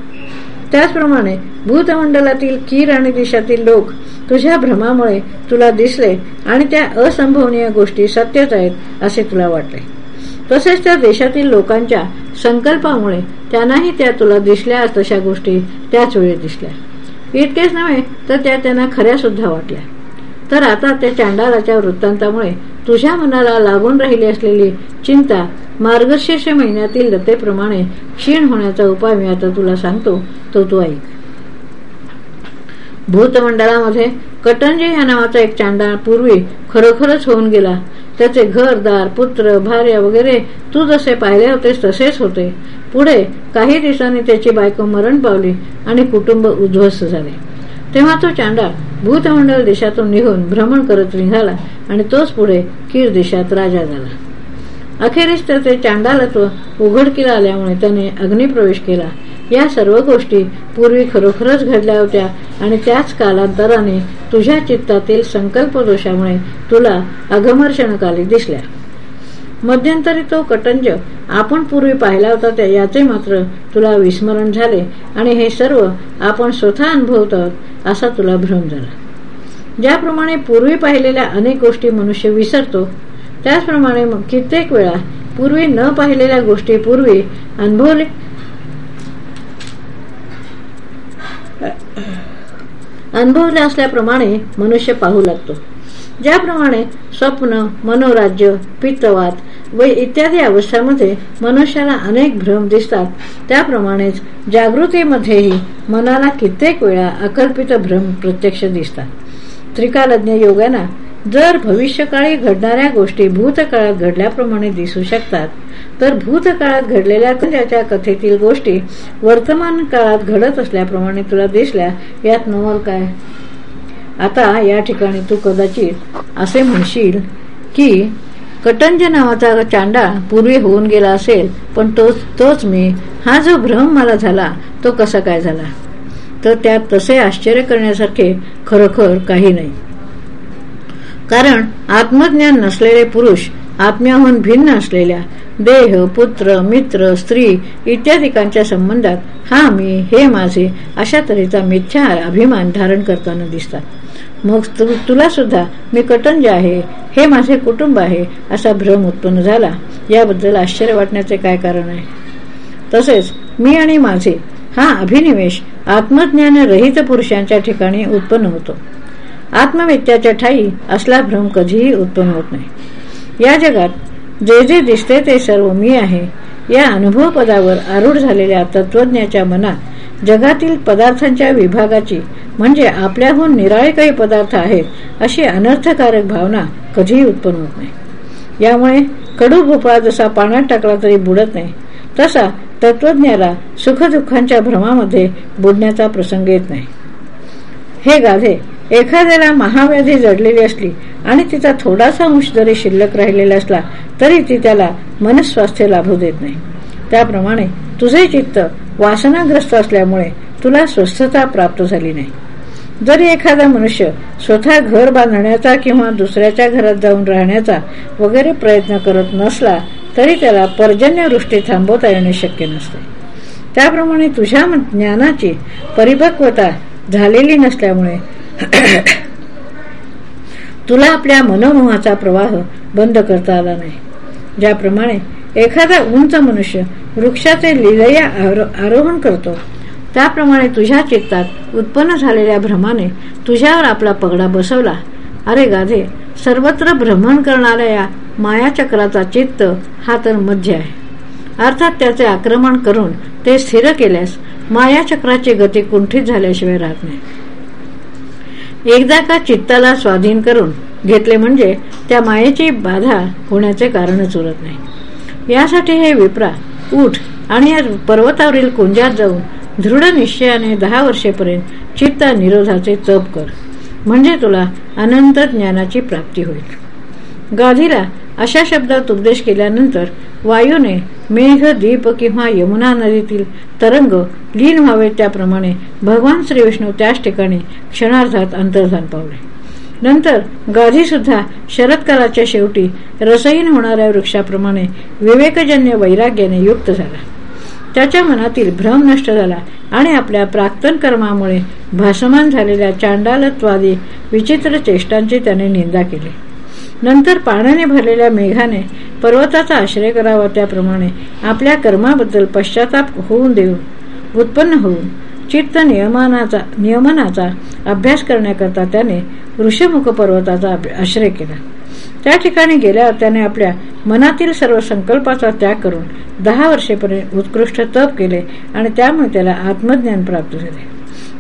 त्याचप्रमाणे भूतमंडलातील कीर आणि दिशातील लोक तुझ्या भ्रमामुळे तुला दिसले आणि त्या असंभवनीय गोष्टी सत्यच आहेत असे तुला वाटले. तसेच त्या देशातील लोकांच्या संकल्पामुळे त्यांनाही त्या तुला दिसल्या तशा गोष्टी त्याच वेळी दिसल्या. इतकेच नव्हे तर त्या त्यांना खऱ्या सुद्धा वाटल्या. तर आता त्या चांडालाच्या वृत्तांतामुळे तुझ्या मनाला लागून राहिली असलेली चिंता मार्गशीर्ष महिन्यातील लतेप्रमाणे क्षीण होण्याचा उपाय मी आता तुला सांगतो तो तू ऐक. भूतमंडळामध्ये कटंजे या नावाचा एक चांडाळ पूर्वी खरोखरच होऊन गेला. त्याचे घरदार पुत्र भार्या वगैरे तू जसे पाहिले होतेस तसेच होते. पुढे काही दिवसांनी त्याची बायको मरण पावली आणि कुटुंब उद्ध्वस्त झाले. तेव्हा तो चांडाळ भूतमंडळ देशातून निघून भ्रमण करत निघाला आणि तोच पुढे कीर देशात राजा झाला. अखेरीस त्याचे चांडालत्व उघडकीला आल्यामुळे त्याने अग्निप्रवेश केला या सर्व गोष्टी पूर्वी खरोखरच घडल्या होत्या आणि त्याच कालांतराने तुझ्या चित्तातील संकल्प दोषामुळे तुला अघमर्षणकाली दिसल्या. मध्यंतरी तो कटंज आपण पूर्वी पाहिला होता याचे मात्र तुला विस्मरण झाले आणि हे सर्व आपण स्वतः अनुभवतो असा तुला भ्रम झाला. ज्याप्रमाणे पूर्वी पाहिलेल्या अनेक गोष्टी मनुष्य विसरतो त्याचप्रमाणे कित्येक वेळा पूर्वी न पाहिलेल्या गोष्टी पूर्वी अनुभवले अनुभवले असल्याप्रमाणे मनुष्य पाहू लागतो. ज्याप्रमाणे स्वप्न मनोराज्य पित्तवात व इत्यादी अवस्थांमध्ये मनुष्याला अनेक भ्रम दिसतात. त्याप्रमाणेच जागृतीमध्येही मनाला कित्येक वेळा अकल्पित भ्रम प्रत्यक्ष दिसतात. त्रिकालज्ञ योगाना जर भविष्यकाळी घडणाऱ्या गोष्टी भूतकाळात घडल्याप्रमाणे दिसू शकतात तर भूतकाळात घडलेल्या त्याच्या कथेतील गोष्टी वर्तमान काळात घडत असल्याप्रमाणे तुला दिसल्या यात नवल काय? आता या ठिकाणी तू कदाचित असे म्हणशील की कटंज नावाचा चांडा पूर्वी होऊन गेला असेल पण तोच तोच मी. हा जो भ्रम मला झाला तो कसा काय झाला? तर त्यात तसे आश्चर्य करण्यासारखे खरोखर काही नाही. कारण आत्मज्ञान नसलेले पुरुष आत्म्याहून भिन्न असलेल्या देह पुत्र मित्र स्त्री इत्यादिकांच्या संबंधात हा मी हे माझे अशा तऱ्हेचा मिथ्या अभिमान धारण करताना दिसतात. मग तुला सुद्धा मी कटंज आहे हे माझे कुटुंब आहे असा भ्रम उत्पन्न झाला. याबद्दल आश्चर्य वाटण्याचे काय कारण आहे? तसेच मी आणि माझे हा अभिनिवेश आत्मज्ञान रहित पुरुषांच्या ठिकाणी उत्पन्न होतो. आत्मवित्याच्या ठाई असला भ्रम कधीही उत्पन्न होत नाही. या जगात जे जे दिसते ते सर्व मी आहे या अनुभव पदावर आरूढ झालेल्या तत्वज्ञाच्या मनात जगातील पदार्थांच्या विभागाची म्हणजे आपल्याहून निराळे काही पदार्थ आहेत अशी अनर्थकारक भावना कधीही उत्पन्न होत नाही. यामुळे कडू भोपळा जसा पाण्यात टाकला तरी बुडत नाही तसा तत्वज्ञाला सुखदुःखांच्या भ्रमामध्ये बुडण्याचा प्रसंग येत नाही. हे गाधे एखाद्याला महाव्याधी जडलेली असली आणि तिचा थोडासा अंश जरी शिल्लक राहिलेला असला तरी ती त्याला मनस्वास्थ्य लाभू देत नाही. त्याप्रमाणे तुझे चित्त वासनाग्रस्त असल्यामुळे तुला स्वस्थता प्राप्त झाली नाही. जरी एखादा मनुष्य स्वतः घर बांधण्याचा किंवा दुसऱ्याच्या घरात जाऊन राहण्याचा वगैरे प्रयत्न करत नसला तरी त्याला पर्जन्यवृष्टी थांबवता येणे शक्य नसते. त्याप्रमाणे तुझ्या ज्ञानाची परिपक्वता झालेली नसल्यामुळे (coughs) तुला आपल्या मनोमोहाचा प्रवाह बंद करता आला नाही. ज्याप्रमाणे एखादा उंच मनुष्य वृक्षाचे लिलया आरोहण करतो त्याप्रमाणे तुझ्या चित्तात उत्पन्न झालेल्या भ्रमाने तुझ्यावर आपला पगडा बसवला. अरे गाधे सर्वत्र भ्रमण करणाऱ्या या मायाचक्राचा चित्त हा तर मध्य आहे. अर्थात त्याचे आक्रमण करून ते स्थिर केल्यास मायाचक्राची गती कुंठित झाल्याशिवाय राहत नाही. एकदा का चित्ताला स्वाधीन करून घेतले म्हणजे त्या मायेची बाधा होण्याचे कारणच उरत नाही. यासाठी हे विप्रा उठ आणि या पर्वतावरील कुंजात जाऊन दृढ निश्चयाने दहा वर्षेपर्यंत चित्ता निरोधाचे तप कर. म्हणजे तुला अनंत ज्ञानाची प्राप्ती होईल. गाधीला अशा शब्दात उपदेश केल्यानंतर वायूने मेघ दीप किंवा यमुना नदीतील तरंग लीन व्हावे त्याप्रमाणे भगवान श्री विष्णू त्याच ठिकाणी क्षणार्धात अंतर्धान पावले. नंतर गाधी सुद्धा शरदकालाच्या शेवटी रसहीन होणाऱ्या वृक्षाप्रमाणे विवेकजन्य वैराग्याने युक्त झाला. त्याच्या मनातील भ्रम नष्ट झाला आणि आपल्या प्राक्तन कर्मामुळे भासमान झालेल्या चांडालत्वादी विचित्र चेष्टांची त्याने निंदा केली. नंतर पाण्याने भरलेल्या मेघाने पर्वताचा आश्रय करावा त्याप्रमाणे आपल्या कर्माबद्दल पश्चाताप होऊन देऊन उत्पन्न होऊन चित्त नियमनाचा नियमनाचा अभ्यास करण्याकरता त्याने ऋषमुख पर्वताचा आश्रय केला. त्या ठिकाणी गेल्यावर त्याने आपल्या मनातील सर्व संकल्पाचा त्याग करून दहा वर्षेपर्यंत उत्कृष्ट तप केले आणि त्यामुळे त्याला आत्मज्ञान प्राप्त झाले.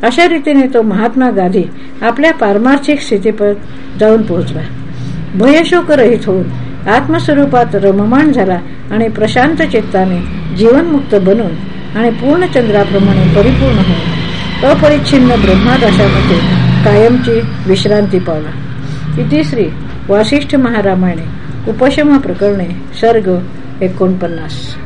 अशा रीतीने तो महात्मा गांधी आपल्या पारमार्थिक स्थितीपर्यंत जाऊन पोहोचला. भयशोकरहित होऊन आत्मस्वरूपात रममाण झाला आणि प्रशांत चित्ताने जीवनमुक्त बनून आणि पूर्णचंद्राप्रमाणे परिपूर्ण होऊन अपरिच्छिन्न ब्रह्मादाशामध्ये कायमची विश्रांती पावला. इति श्री वासिष्ठ महारामायणे उपशमा प्रकरणे सर्ग एकोणपन्नास.